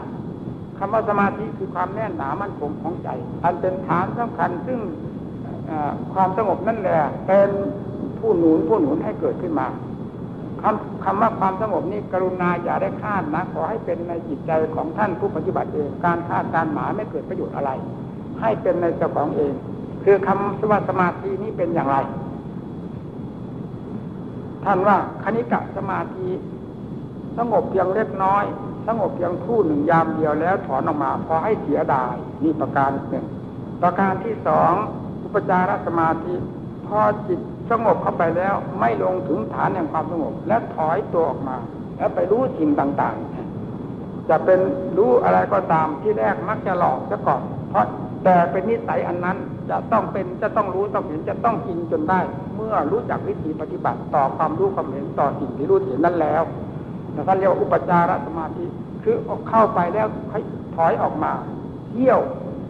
คำว่าสมาธิคือความแน่นหนามั่นคงของใจ อันเป็นฐานสำคัญซึ่งความสงบนั่นแหละเป็นผู้หนุนผู้หนุนให้เกิดขึ้นมา คำคำว่าความสงบนี้กรุณาอย่าได้คาดนะขอให้เป็นในจิตใจของท่านผู้ปฏิบัติเองการคาดการหมาไม่เกิดประโยชน์อะไร ให้เป็นในเจ้าของเอง คือคำว่าสมาธินี้เป็นอย่างไร ท่านว่าคณิกะสมาธิ สงบเพียงเล็กน้อย สงบเพียงคู่หนึ่งยามเดียวแล้วถอนออกมา พอให้เสียดายนี่ประการหนึ่งประการที่สองอุปจารสมาธิพอจิต สงบเข้าไปแล้วไม่ลงถึงฐานแห่งความสงบ และถอยตัวออกมา แล้วไปรู้สิ่งต่างๆ จะเป็นรู้อะไรก็ตามที่แรกมักจะหลอกซะก่อน เพราะแต่เป็นนิสัยอันนั้นจะต้องเป็นจะต้องรู้ต้องเห็นจะต้องกินจนได้ เมื่อรู้จักวิธีปฏิบัติต่อความรู้ความเห็นต่อสิ่งที่รู้เห็นนั้นแล้วแต่ท่านเรียกว่าอุปจารสมาธิคือเข้าไปแล้วถอยออกมา เที่ยว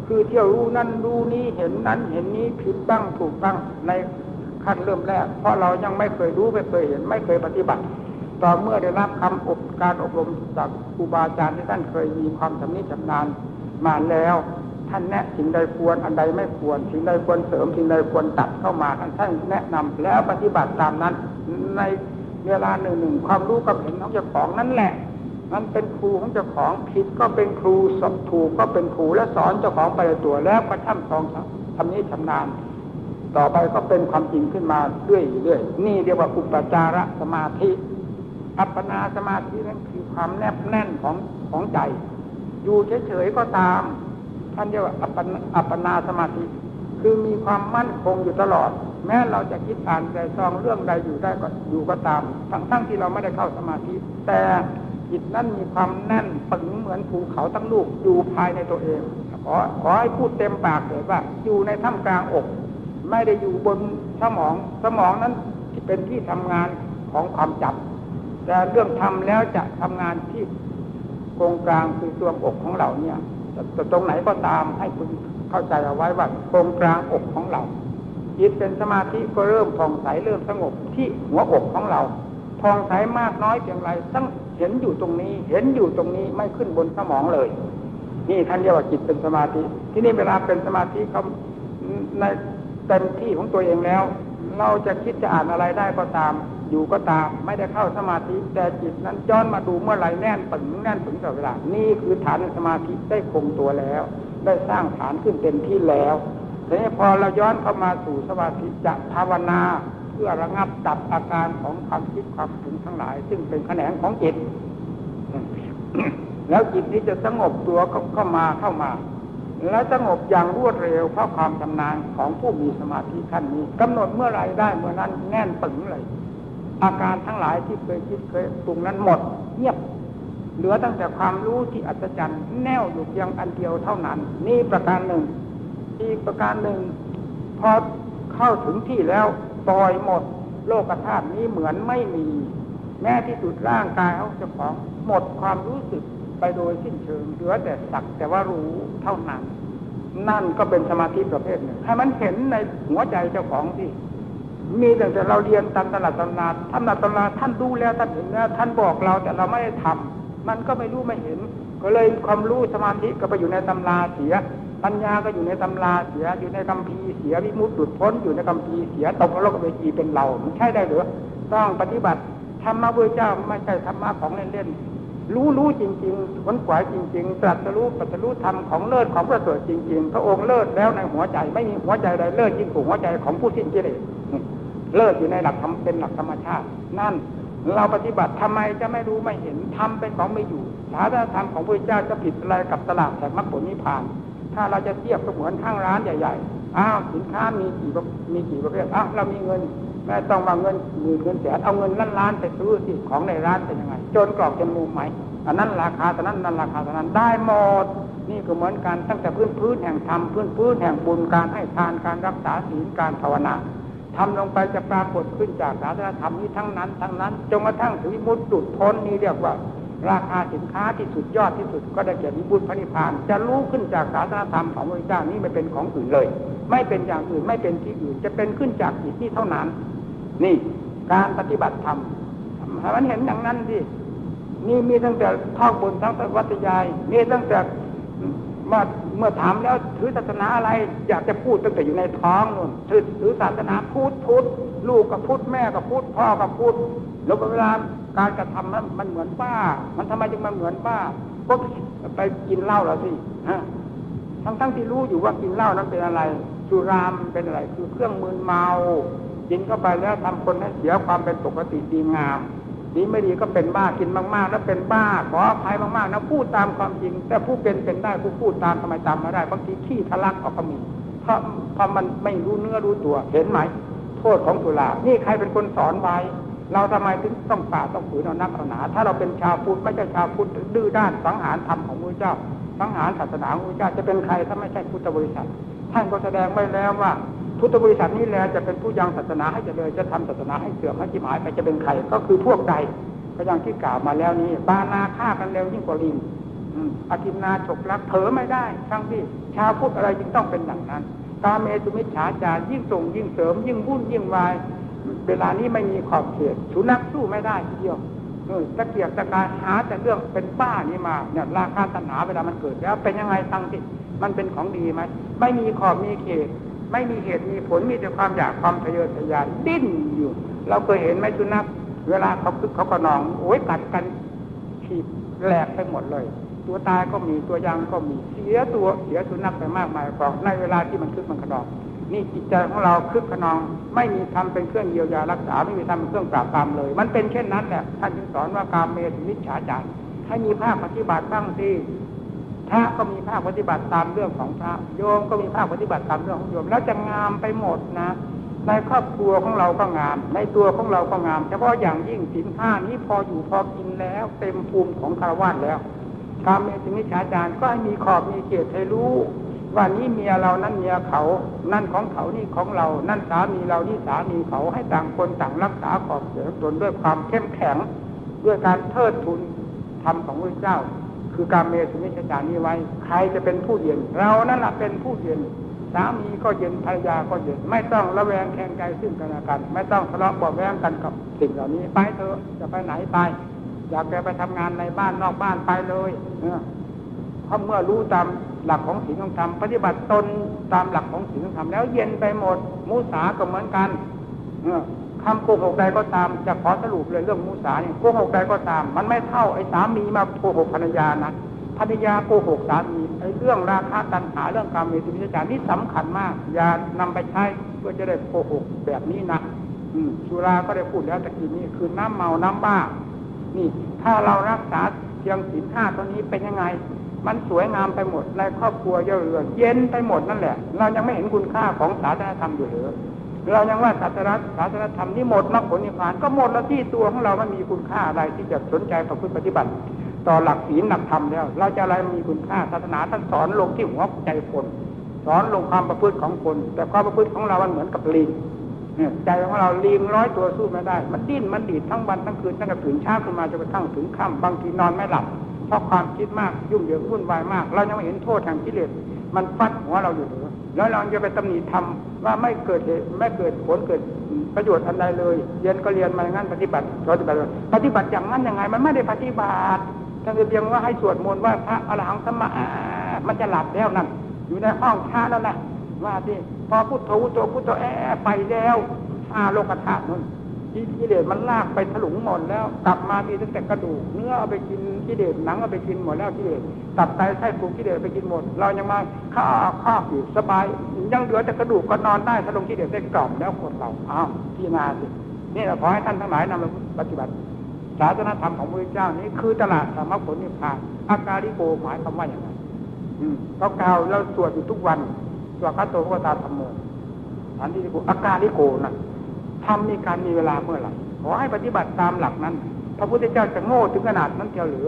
คือเที่ยวรู้นั่นรู้นี้เห็นนั้นเห็นนี้ผิดบ้างถูกบ้างใน ขั้นเริ่มแรก เพราะเรายังไม่เคยรู้ไม่เคยเห็น ไม่เคยปฏิบัติ ต่อเมื่อได้รับคำอบการอบรมจากครูบาอาจารย์ที่ท่านเคยมีความชำนิชำนาญมาแล้ว ท่านแนะสิ่งใดควรอันใดไม่ควรสิ่งใดควรเสริมสิ่งใดควรตัดเข้ามาท่านท่านแนะนำแล้วปฏิบัติตามนั้น ในเวลาหนึ่งหนึ่งความรู้กับเห็นของเจ้าของนั่นแหละมันเป็นครูของเจ้าของผิดก็เป็นครูสอบถูกก็เป็นครูและสอนเจ้าของไปตัวแล้วก็ช่ำชองทำนี้ชำนาญ ต่อไปก็เป็นความจริงขึ้นมาเรื่อยๆนี่เรียกว่าอุปจารสมาธิ อัปปนาสมาธินั่นคือความแนบแน่นของของใจ อยู่เฉยๆก็ตาม ท่านเรียกว่าอัปปอัปปนาสมาธิ คือมีความมั่นคงอยู่ตลอด แม้เราจะคิดอ่านใจซองเรื่องใดอยู่ได้ก็อยู่ก็ตาม ทั้งทั้งที่เราไม่ได้เข้าสมาธิ แต่จิตนั้นมีความแน่นปึงเหมือนภูเขาตั้งลูกอยู่ภายในตัวเองขอขอให้พูดเต็มปากเลยว่าอยู่ในถ้ำกลางอก ไม่ได้อยู่บนสมอง สมองนั้นเป็นที่ทำงานของความจับแต่เรื่องทำแล้วจะทำงานที่โกงกลางคือตัวอกของเราเนี่ยแต่ตรงไหนก็ตามให้คุณเข้าใจเอาไว้ว่าตรงกลางอกของเราจิตเป็นสมาธิก็เริ่มผ่องใสเริ่มสงบที่หัวอกของเราผ่องใสมากน้อยเพียงไรตั้งเห็นอยู่ตรงนี้ เห็นอยู่ตรงนี้ไม่ขึ้นบนสมองเลย นี่ท่านเรียกว่าจิตเป็นสมาธิ ที่นี่เวลาเป็นสมาธิเขาใน เต็มที่ของตัวเองแล้ว เราจะคิดจะอ่านอะไรได้ก็ตาม อยู่ก็ตาม ไม่ได้เข้าสมาธิแต่จิตนั้นย้อนมาดูเมื่อไรแน่นปึงแน่นปึงตลอดเวลานี่คือฐานสมาธิได้คงตัวแล้ว ได้สร้างฐานขึ้นเต็มที่แล้วทีนี้พอเราย้อนเข้ามาสู่สมาธิจะภาวนาเพื่อระงับดับอาการของความคิดความถึงทั้งหลาย ซึ่งเป็นแขนงของจิต แล้วจิตนี้จะสงบตัวเข้ามาเข้ามา และสงบอย่างรวดเร็วเพราะความชำนาญของผู้มีสมาธิขั้นนี้กำหนดเมื่อไรได้เมื่อนั้นแน่นปึงเลย อาการทั้งหลายที่เคยคิดเคยปรุงนั้นหมดเงียบ เหลือตั้งแต่ความรู้ที่อัศจรรย์แน่วอยู่เพียงอันเดียวเท่านั้น นี่ประการหนึ่ง อีกประการหนึ่ง พอเข้าถึงที่แล้วปล่อยหมด โลกธาตุนี้เหมือนไม่มี แม้ที่สุดร่างกายของเจ้าของหมดความรู้สึก ไปโดยสิ้นเชิงเหลือแต่สักแต่ว่ารู้เท่านั้น นั่นก็เป็นสมาธิประเภทหนึ่ง ให้มันเห็นในหัวใจเจ้าของที่ มีแต่เราเรียนตามตลาดตำนานท่านตำนานท่านดูแล้วท่านเห็นแล้วท่านบอกเราแต่เราไม่ได้ทำมันก็ไม่รู้ไม่เห็น ก็เลยความรู้สมาธิก็ไปอยู่ในตำราเสียปัญญาก็อยู่ในตำราเสียอยู่ในกัมพีเสียวิมุตติหลุดพ้นอยู่ในกัมพีเสียตกนรกเวทีเป็นเรามันใช่ได้หรือต้องปฏิบัติธรรมะพระเจ้าไม่ใช่ธรรมะของเล่นๆ รู้รู้จริงๆขนขวายจริง ๆ ตรัสรู้ตรัสรู้ธรรมของเลิศของพระสวดจริง ๆ พระองค์เลิศแล้วในหัวใจไม่มีหัวใจใดเลิศยิ่งกว่าหัวใจของผู้สิ้นกิเลสเลิศอยู่ในหลักธรรมเป็นหลักธรรมชาติ นั่นเราปฏิบัติทำไมจะไม่รู้ไม่เห็นทำเป็นของไม่อยู่ศาสนธรรมของพระเจ้าจะผิดอะไรกับตลาดแห่งมรรคผลนิพพาน ถ้าเราจะเทียบกับเหมือนข้างร้านใหญ่ๆอ้าวสินค้ามีกี่มีกี่ประเภทอ้าวเรามีเงิน ไม่ต้องมาเงินหมื่นเงินแสนเอาเงินล้านล้านไปซื้อสิของในร้านเป็นยังไงจนกรอบจนมุมไหมอันนั้นราคาตอนนั้นนั้นราคาตอนนั้นได้หมดนี่ก็เหมือนกันตั้งแต่พื้นพื้นแห่งธรรมพื้นพื้นแห่งบุญการให้ทานการรักษาศีลการภาวนาทำลงไปจะปรากฏขึ้นจากศาสนธรรมนี้ทั้งนั้น ทั้งนั้นจนกระทั่งถึงมุดจุดพ้นนี้เรียกว่า ราคาสินค้าที่สุดยอดที่สุดก็ได้แก่วิบุญพระนิพพาน จะรู้ขึ้นจากศาสนธรรมของพระเจ้านี้ไม่เป็นของอื่นเลย ไม่เป็นอย่างอื่นไม่เป็นที่อื่น จะเป็นขึ้นจากจิตนี้เท่านั้น นี่การปฏิบัติธรรมมันเห็นอย่างนั้นสินี่มีตั้งแต่ท่องบนทั้งวัตยาย มีตั้งแต่เมื่อเมื่อถามแล้วถือศาสนาอะไร อยากจะพูดตั้งแต่อยู่ในท้องนู่นถือถือศาสนาพุทธพุทธลูกกับพุทธแม่กับพุทธพ่อกับพุทธแล้วเวลา การกระทำนั้นมันเหมือนบ้า มันทำไมจึงมันเหมือนบ้าก็ไปกินเหล้าแล้วสิฮะทั้งทั้งที่รู้อยู่ว่ากินเหล้านั้นเป็นอะไรสุรามเป็นอะไร คือเครื่องมือเมากินเข้าไปแล้วทำคนให้เสียความเป็นปกติดีงามดีไม่ดีก็เป็นบ้ากินมากๆ แล้วเป็นบ้าขออภัยมากๆนะพูดตามความจริง แต่ผู้เป็นเป็นได้ผู้พูดตามทำไมตามไม่ได้บางทีขี้ทะลักออกก็มีเพราะเพราะมันไม่รู้เนื้อรู้ตัวเห็นไหม โทษของสุรานี่ใครเป็นคนสอนไว้ เราทำไมถึงต้องป่าต้องฝืนเอานักเอาหนา ถ้าเราเป็นชาวพุทธไม่ใช่ชาวพุทธดื้อด้านสังหารธรรมของพระเจ้า สังหารศาสนาของพระเจ้าจะเป็นใครถ้าไม่ใช่พุทธบริษัทท่านก็แสดงไว้แล้วว่าพุทธบริษัทนี้แหละจะเป็นผู้ยังศาสนาให้เจริญจะทำศาสนาให้เสื่อมให้จิมหายไปจะเป็นใครก็คือพวกใดก็อย่างที่กล่าวมาแล้วนี้บานาฆ่ากันเร็วยิ่งกว่าลิงอาทินาฉกลักเผลอไม่ได้ทั้งที่ชาวพุทธอะไรจึงต้องเป็นอย่างนั้น ตาเมตุมิจฉาจารยิ่งส่งยิ่งเสริมยิ่งวุ่นยิ่งวาย เวลานี้ไม่มีขอบเขตสุนัขสู้ไม่ได้ทีเดียวตะเกียกตะการหาแต่เรื่องเป็นป้านี่มาเนี่ยราคาตัณหาเวลามันเกิดแล้วเป็นยังไงตั้งที่มันเป็นของดีไหมไม่มีขอบมีเขต ไม่มีเหตุมีผลมีแต่ความอยากความทะเยอทะยานดิ้นอยู่ เราเคยเห็นไหมสุนัขเวลาเขาคึกเขาก็นองโอ้ยกัดกันฉีบแหลกไปหมดเลย ตัวตายก็มีตัวยังก็มีเสียตัวเสียสุนัขไปมากมายกองในเวลาที่มันคึกมันขนอง นี่จิตใจของเราคึกขนอง ไม่มีทำเป็นเครื่องเยียวยารักษาไม่มีทำเป็นเครื่องปราบปรามเลย มันเป็นเช่นนั้นแหละท่านจึงสอนว่าการเมตุมิจฉาจารให้มีภาคปฏิบัติบ้างสิพระก็มีภาคปฏิบัติตามเรื่องของพระ โยมก็มีภาคปฏิบัติตามเรื่องของโยม แล้วจะงามไปหมดนะ ในครอบครัวของเราก็งาม ในตัวของเราก็งาม เฉพาะอย่างยิ่งสินห้านี้พออยู่พอกินแล้ว เต็มภูมิของคารวะแล้วการเมตุมิชาจารย์ก็ให้มีขอบมีเขตให้รู้ ว่านี้เมียเรานั่นเมียเขา นั่นของเขานี่ของเรา นั่นสามีเรานี่สามีเขาให้ต่างคนต่างรักษาขอบเขตตนด้วยความเข้มแข็งด้วยการเทิดทุนธรรมของพระเจ้า คือการเมตุมิชาจารย์นี้ไว้ ใครจะเป็นผู้เย็น เรานั่นแหละเป็นผู้เย็นสามีก็เย็นภรรยาก็เย็นไม่ต้องระแวงแข่งใจซึ่งกันและกัน ไม่ต้องทะเลาะเบาแวงกันกับสิ่งเหล่านี้ไปเถอะจะไปไหนไป อยากแกไปทำงานในบ้านนอกบ้านไปเลยเพ ราะเมื่อรู้ตามหลักของศีลของธรรมปฏิบัติตนตามหลักของศีลของธรรมแล้วเย็นไปหมด มุสาก็เหมือนกันคำโกหกใดก็ตามจะขอสรุปเลยเรื่องมุสาเนี่ยโกหกใดก็ตาม มันไม่เท่าไอ้สามีมาโกหกภรรยานะภรรยาโกหกสามีไอ้เรื่องราคาตันหาเรื่องการมีสุวิจารนี่สำคัญมาก อย่านำไปใช้เพื่อจะได้โกหกแบบนี้นะอืสุราก็ได้พูดแล้วตะกี้นี้คือน้ำเมาน้ำบ้า นี่ ถ้าเรารักษาเพียงศีลห้าตัวนี้เป็นยังไง มันสวยงามไปหมดในครอบครัวเยอะเรือนเย็นไปหมดนั่นแหละ เรายังไม่เห็นคุณค่าของศาสนธรรมอยู่หรือเรายังว่าศาสนาศาสนธรรมนี่หมดมรรคผลนิพพานก็หมดแล้วที่ตัวของเราไม่มีคุณค่าอะไรที่จะสนใจประพฤติปฏิบัติ ต่อหลักศีลหลักธรรมแล้ว เราจะอะไรมีคุณค่าศาสนาท่านสอนลงที่หัวใจคนสอนลงความประพฤติของคน แต่ความประพฤติของเรามันเหมือนกับลิงใจของเราลิงร้อยตัวสู้ไม่ได้ มันดิ้นมันดีดทั้งวันทั้งคืนตั้งแต่ถึงเช้าขึ้นมาจนกระทั่งถึงค่ำบางทีนอนไม่หลับ ราะความคิดมากยุ่งเหยิงวุ่นวายมาก เรายังไม่เห็นโทษทางกิเลสมันฟัดหัวเราอยู่หรือแล้วเราจะไปตำหนิทำว่าไม่เกิดเหตุไม่เกิดผลเกิดประโยชน์อันใดเลยเรียนก็เรียนมาอย่างนั้นปฏิบัติปฏิบัติปฏิบัติอย่างนั้นยังไง มันไม่ได้ปฏิบัติท่านเพียงว่าให้สวดมนต์ว่าพระอรหังสมะมันจะหลับแล้วนั่นอยู่ในห้องช้าแล้วนะว่าที่พอพุทโธพุทโธพุทโธแอไปแล้วอาโลกธาตุนั่นกิเลสมันลากไปถลุงหมดแล้ว กลับมามีตั้งแต่กระดูกเนื้อเอาไปกิน กิเลสหนังเอาไปกินหมดแล้วกิเลสตับไตไส้พุงกิเลสไปกินหมด เรายังมาข้าข้าอยู่สบาย ยังเหลือแต่กระดูกก็นอนได้ถ้าลงกิเลสได้กล่อมแล้วคนเราอ้าวพี่นาสินี่เราขอให้ท่านทั้งหลายนำมาปฏิบัติศาสนธรรมของพระเจ้านี้คือตลาดธรรมผลนิพพานอาการิโกหมายคำว่าอย่างไรเรากล่าวเราสวดอยู่ทุกวันสวดคัตโตพระตาธรรมโมอันที่โกอาการิโกนะทำมีการมีเวลาเมื่อไหร่ขอให้ปฏิบัติตามหลักนั้น ระพุทธเจ้าจะโง่ถึงขนาดนั้นเทียวหรือ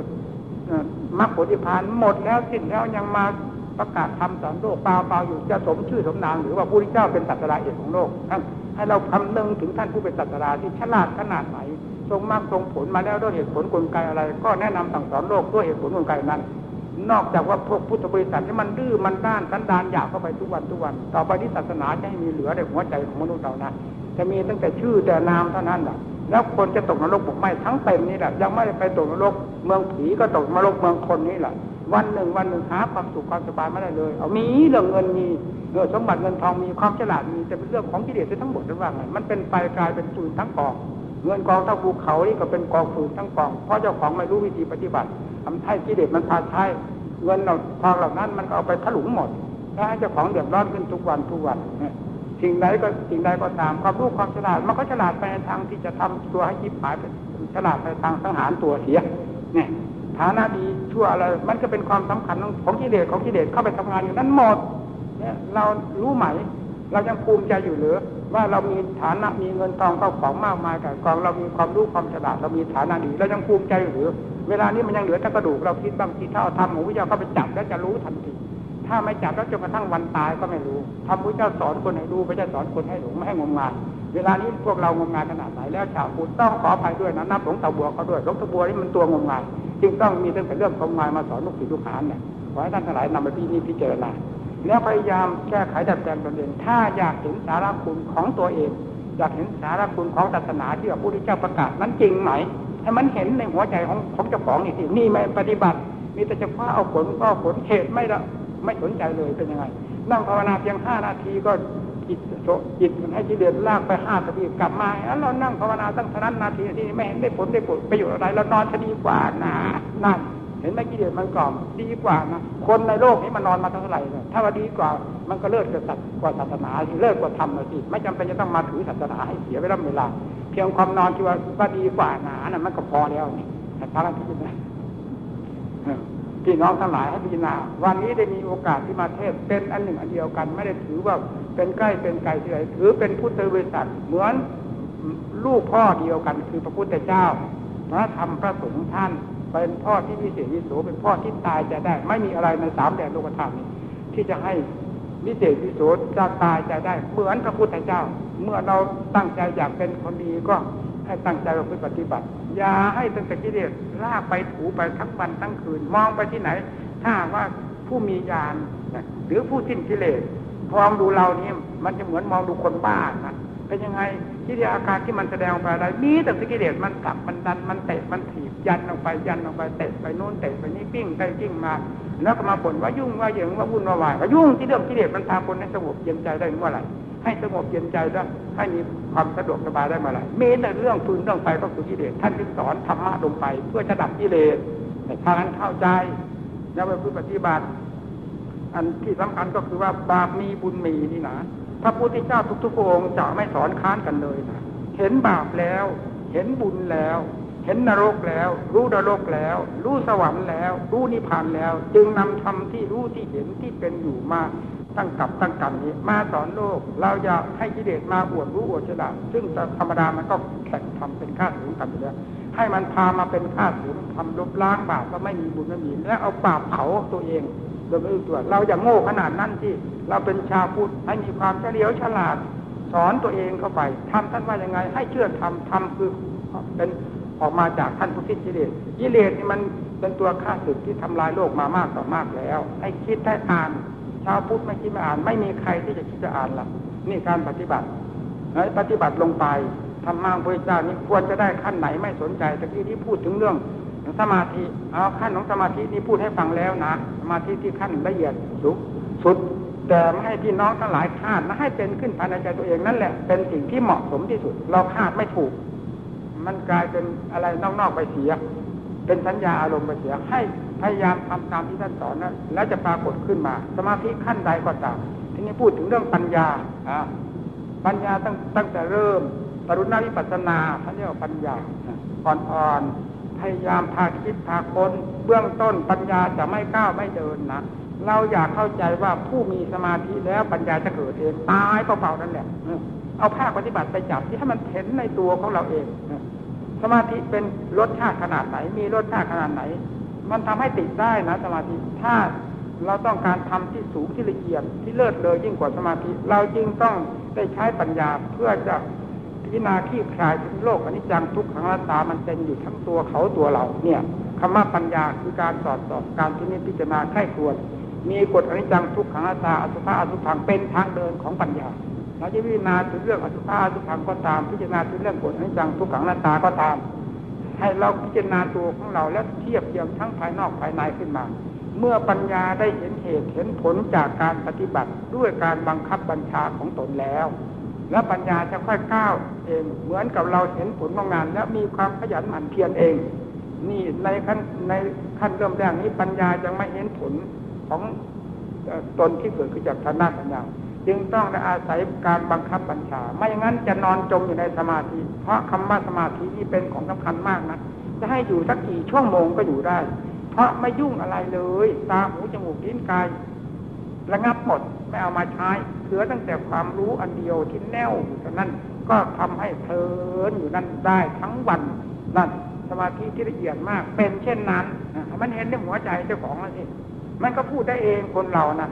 มรรคผลนิพพานหมดแล้วสิ้นแล้วยังมาประกาศทำสอนโลกเปล่าเปล่าอยู่จะสมชื่อสมนามหรือว่าพระพุทธเจ้าเป็นศาสดาเอกของโลกท่านให้เราคำนึงถึงท่านผู้เป็นศาสดาที่ฉลาดขนาดไหนทรงมรรคทรงผลมาแล้วด้วยเหตุผลกลไกอะไร ก็แนะนำสั่งสอนโลกด้วยเหตุผลกลไกนั้น นอกจากว่าพวกพุทธบริษัทที่มันดื้อมันด้านสันดานอยากเข้าไปทุกวันทุกวัน ต่อไปที่ศาสนาจะให้มีเหลือในหัวใจของมนุษย์เรานะจะมีตั้งแต่ชื่อแต่นามเท่านั้นแหละ แล้วคนจะตกนรกบุกไหมทั้งเป็นนี่แหละยังไม่ได้ไปตกนรกเมืองผีก็ตกนรกเมืองคนนี่แหละวันหนึ่งวันหนึ่งหาความสุขความสบายไม่ได้เลย เอามีเรื่องเงินมีเงินสมบัติเงินทองมีความฉลาดมีแต่เป็นเรื่องของกิเลสทั้งหมดทั้งว่าไงมันเป็นไปกลายเป็นฟืนทั้งกองเงินกองเท่าภูเขานี่ก็เป็นกองฟืนทั้งกองเพราะเจ้าของไม่รู้วิธีปฏิบัติทำให้กิเลสมันพาใช้เงินเราทองเหล่านั้นมันก็เอาไปถลุงหมดแล้วให้เจ้าของเดือดร้อนขึ้นทุกวันทุกวัน สิ่งใดก็สิ่งใดก็ตามความรู้ความฉลาดมันก็ฉลาดไปในทางที่จะทำตัวให้ยิบหายไปฉลาดไปทางสังหารตัวเสียเนี่ยฐานะดีชั่วอะไรมันก็เป็นความสำคัญของกิเลสของกิเลสเข้าไปทำงานอยู่นั้นหมดเนี่ยเรารู้ไหม เรายังภูมิใจอยู่หรือว่าเรามีฐานะมีเงินทองเข้าของมากมายแต่กองเรามีความรู้ความฉลาดเรามีฐานะดีเรายังภูมิใจอยู่หรือ เวลานี้มันยังเหลือแต่กระดูกเราคิดบางทีถ้าเอาทำของพระเจ้าเข้าไปจับแล้วจะรู้ทันที ถ้าไม่จับแล้วจนกระทั่งวันตายก็ไม่รู้ทำพระเจ้าสอนคนให้รู้พระเจ้าสอนคนให้หลงไม่ให้งมงายเวลานี้พวกเรางมงายขนาดไหนแล้วชาวพุทธต้องขออภัยด้วยนะนับหลวงตาบัวเขาด้วยหลวงตาบัวนี่มันตัวงมงายจึงต้องมีเรื่องเรื่องงมงายมาสอนลูกศิษย์ลูกหาเนี่ยขอให้ท่านทั้งหลายนำไปพี่นี้พิจารณาแล้วพยายามแก้ไขดัดแปลงตนเองถ้าอยากเห็นสาระคุณของตัวเอง อยากเห็นสาระคุณของศาสนาที่พระพุทธเจ้าประกาศนั้นจริงไหมให้มันเห็นในหัวใจของของเจ้าของนี่สินี่ไม่ปฏิบัติ มีแต่จะคว้าเอาผลก็ผลเหตุไม่ละ ไม่สนใจเลยเป็นยังไง นั่งภาวนาเพียงห้านาทีก็จิตโจิตมันให้จิตเดือดลากไปห้านาทีกลับมาแล้วเรานั่งภาวนาตั้งเท่านั้นนาทีที่ไม่เห็นได้ผลได้ผลประโยชน์อะไรเรานอนจะดีกว่านะนั่นเห็นไหมกิเลสมันกล่อมดีกว่านะคนในโลกนี้มันนอนมาเท่าไหร่เลยถ้าว่าดีกว่ามันก็เลิศกว่าศกว่าศาสนาเลิศกว่าธรรมสิไม่จำเป็นจะต้องมาถือศาสนาให้เสียเวลาเวลาเพียงความนอนที่ว่าว่าดีกว่าหนานะมันก็พอแล้วนี่แต่พระราชกิจนะ พี่น้องทั้งหลายให้พิจารณาวันนี้ได้มีโอกาสที่มาเทศเป็นอันหนึ่งอันเดียวกัน ไม่ได้ถือว่าเป็นใกล้เป็นไกลที่ไหนถือเป็นพุทธบริษัทเหมือนลูกพ่อเดียวกัน คือพระพุทธเจ้าพระธรรมพระสงฆ์ท่าน เป็นพ่อที่วิเศษวิโสเป็นพ่อที่ตายจะได้ ไม่มีอะไรในสามแดนโลกธรรมนี้ที่จะให้วิเศษวิโสจะตายจะได้เหมือนพระพุทธเจ้า เมื่อเราตั้งใจอยากเป็นคนดีก็ให้ตั้งใจเราปฏิบัติ อย่าให้ตั้งแต่กิเลสลากไปถูไปทั้งวันทั้งคืน มองไปที่ไหน ถ้าว่าผู้มีญาณหรือผู้สิ้นกิเลสมองดูเรานี่มันจะเหมือนมองดูคนบ้านะเป็นยังไงกิริยาอาการที่มันแสดงออกไปอะไรมีแต่กิเลสมันกลับมันดันมันเตะมันถีบยันออกไปยันออกไปเตะไปโน้นเตะไปนี่ปิ้งไปปิ้งมา แล้วก็มาบ่นว่ายุ่งว่าเหยิงว่าวุ่นว่าวายุ่งที่เรื่องกิเลสมันพาคนให้สงบเย็นใจได้เมื่อไหร่ ให้สงบเย็นใจได้ให้มีความสะดวกสบายได้มื่อไหร่มีแต่เรื่องฟืนเรื่องไฟก็คือกิเลสท่านจึงสอนธรรมะลงไป เพื่อจะดับกิเลสแต่ทางนั้นเข้าใจแล้วไปปฏิบัติ อันที่สำคัญก็คือว่าบาปมีบุญมีนี่นะพระพุทธเจ้าทุกๆองค์จะไม่สอนค้านกันเลยนะเห็นบาปแล้ว เห็นบุญแล้ว เห็นนรกแล้ว รู้นรกแล้ว รู้สวรรค์แล้ว รู้นิพพานแล้ว จึงนำธรรมที่รู้ที่เห็นที่เป็นอยู่มา ตั้งกับตั้งกันนี้ มาสอนโลก เราอยากให้กิเลสมาอวดรู้อวดฉลาดซึ่งธรรมดามันก็แข่งทำเป็นข้าศึกกันอยู่แล้วให้มันพามาเป็นข้าศึกทำลบล้างบาปก็ไม่มีบุญไม่มีแล้วเอาบาปเผาตัวเองโดยไม่รู้ตัวเราอย่าโง่ขนาดนั้นที่เราเป็นชาวพุทธให้มีความเฉลียวฉลาด สอนตัวเองเข้าไปทำท่านว่ายังไง ให้เชื่อทำทำคือเป็นออกมาจากท่านผู้สิ้นกิเลสกิเลสนี่มันเป็นตัวข้าศึกที่ทำลายโลกมามากต่อมากแล้ว ให้คิดให้อ่าน ชาวพุทธไม่คิดไม่อ่าน ไม่มีใครที่จะคิดจะอ่านละนี่การปฏิบัติปฏิบัติลงไปธรรมะพระเจ้านี้ควรจะได้ขั้นไหนไม่สนใจแต่ที่ที่พูดถึงเรื่องสมาธิเอาขั้นของสมาธินี่พูดให้ฟังแล้วนะสมาธิที่ขั้นละเอียดสุดสุด แต่ไม่ให้พี่น้องทั้งหลายคาดนะให้เป็นขึ้นภายในใจตัวเองนั่นแหละ เป็นสิ่งที่เหมาะสมที่สุด เราคาดไม่ถูก มันกลายเป็นอะไรนอกๆไปเสีย เป็นสัญญาอารมณ์ไปเสียให้ พยายามทำตามที่ท่านสอนนะแล้วจะปรากฏขึ้นมา สมาธิขั้นใดก็ตาม ทีนี้พูดถึงเรื่องปัญญาอ่าปัญญาตั้งตั้งแต่เริ่มปรุณาวิปัสนาท่านเรียกว่าปัญญาอ่อนๆพยายามพาคิดพาคนเบื้องต้นปัญญาจะไม่ก้าวไม่เดินนะเราอยากเข้าใจว่าผู้มีสมาธิแล้วปัญญาจะเกิดเองตายเปล่าๆนั่นแหละเอาภาคปฏิบัติไปจับที่ให้มันเห็นในตัวของเราเองสมาธิเป็นรสชาติขนาดไหน มีรสชาติขนาดไหน มันทำให้ติดได้นะสมาธิถ้าเราต้องการทำที่สูงที่ละเอียดที่เลิศเลยยิ่งกว่าสมาธิ เราจึงต้องได้ใช้ปัญญาเพื่อจะพิจารณาขี้คลายถึงโลกอนิจจังทุกขังรัตามันเป็นอยู่ทั้งตัวเขาตัวเราเนี่ยคำว่าปัญญาคือการสอดสอบการที่นี้พิจารณาไข้ควร มีกฎอนิจจังทุกขังรัตาอสุภะอสุพังเป็นทางเดินของปัญญาเราจะพิจารณาถึงเรื่องอสุภะอสุพังก็ตามพิจารณาถึงเรื่องกฎอนิจจังทุกขังรัตาก็ตาม ให้เราพิจารณาตัวของเราและเทียบเทียมทั้งภายนอกภายในขึ้นมา เมื่อปัญญาได้เห็นเหตุเห็นผลจากการปฏิบัติด้วยการบังคับบัญชาของตนแล้ว แล้วปัญญาจะค่อยก้าวเองเหมือนกับเราเห็นผลของงาน แล้วมีความขยันหมั่นเพียรเอง นี่ในขั้นในขั้นเริ่มแรกนี้ปัญญายังไม่เห็นผลของตนที่เกิดขึ้นจากทางด้านปัญญา จึงต้องได้อาศัยการบังคับบัญชา ไม่อย่างนั้นจะนอนจมอยู่ในสมาธิ เพราะคำว่าสมาธินี่เป็นของสำคัญมากนะจะให้อยู่สักกี่ชั่วโมงก็อยู่ได้ เพราะไม่ยุ่งอะไรเลย ตาหูจมูกลิ้นกายระงับหมดไม่เอามาใช้เหลือตั้งแต่ความรู้อันเดียวที่แน่วอยู่นั้นก็ทำให้เพลินอยู่นั่นได้ทั้งวันนั่นสมาธิที่ละเอียดมาก เป็นเช่นนั้นมันเห็นในหัวใจเจ้าของแล้วสิมันก็พูดได้เองคนเรานะ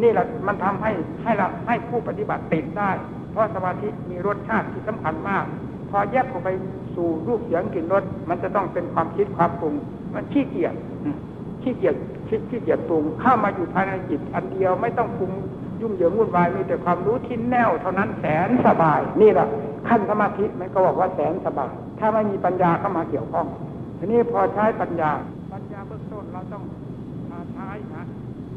นี่แหละมันทำให้ให้เราให้ผู้ปฏิบัติติดได้ เพราะสมาธิมีรสชาติที่สำคัญมาก พอแยกออกไปสู่รูปเสียงกลิ่นรสมันจะต้องเป็นความคิดความปรุง มันขี้เกียจขี้เกียจคิดขี้เกียจปรุงเข้ามาอยู่ภายในจิตอันเดียวไม่ต้องปรุงยุ่งเหยิงวุ่นวายมีแต่ความรู้ที่แน่วเท่านั้นแสนสบาย นี่แหละขั้นสมาธิมันก็บอกว่าแสนสบาย ถ้าไม่มีปัญญาเข้ามาเกี่ยวข้องทีนี้พอใช้ปัญญา ปัญญาเบื้องต้นเราต้องใช้นะ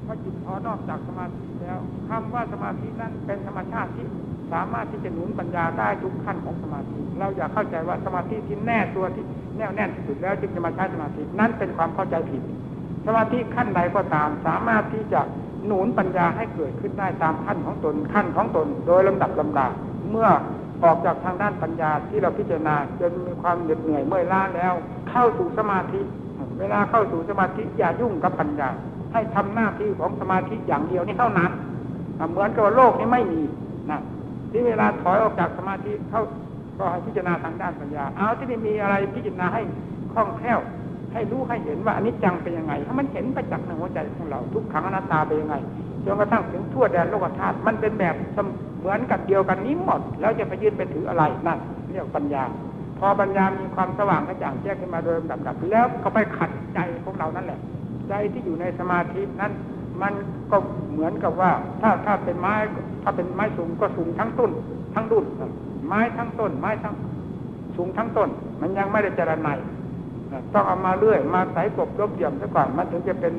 พอจิตพอนอกจากสมาธิแล้วคำว่าสมาธินั้นเป็นธรรมชาติที่สามารถที่จะหนุนปัญญาได้ทุกขั้นของสมาธิ เราอยากเข้าใจว่าสมาธิที่แน่ตัวที่แน่วแน่นที่สุดแล้วจึงจะมาใช้สมาธินั้นเป็นความเข้าใจผิด สมาธิขั้นใดก็ตาม สามารถที่จะหนุนปัญญาให้เกิดขึ้นได้ตามขั้นของตนขั้นของตน โดยลำดับลำดาเมื่อออกจากทางด้านปัญญาที่เราพิจารณาจนมีความเหน็ดเหนื่อยเมื่อยล้าแล้ว เข้าสู่สมาธิ เวลาเข้าสู่สมาธิอย่ายุ่งกับปัญญา ให้ทำหน้าที่ของสมาธิอย่างเดียวนี้เท่านั้นเหมือนกับว่าโลกนี้ไม่มีนะที่เวลาถอยออกจากสมาธิเข้าก็ให้พิจารณาทางด้านปัญญา เอาที่นี่มีอะไรพิจารณาให้คล่องแคล่ว ให้รู้ให้เห็นว่าอันิจจังเป็นยังไง ถ้ามันเห็นประจักษ์ในหัวใจของเรา ทุกขังอนัตตาเป็นยังไงจนกระทั่งถึงทั่วแดนโลกธาตุมันเป็นแบบเหมือนกับเดียวกันนี้หมด แล้วจะไปยืนไปถืออะไรนั่นเรียกปัญญา พอปัญญามีความสว่างกระจ่างแจ้งขึ้นมาโดยลำดับแล้วก็ไปขัดใจของเรานั่นแหละ ใจที่อยู่ในสมาธินั้น มันก็เหมือนกับว่า ถ้าถ้าเป็นไม้ ถ้าเป็นไม้สูงก็สูงทั้งต้น ทั้งดุนไม้ทั้งต้น ไม้ทั้งสูงทั้งต้น มันยังไม่ได้เจรไนต้องเอามาเรื่อย มาใส่กบลบเยี่ยมซะก่อน มันถึงจะเป็น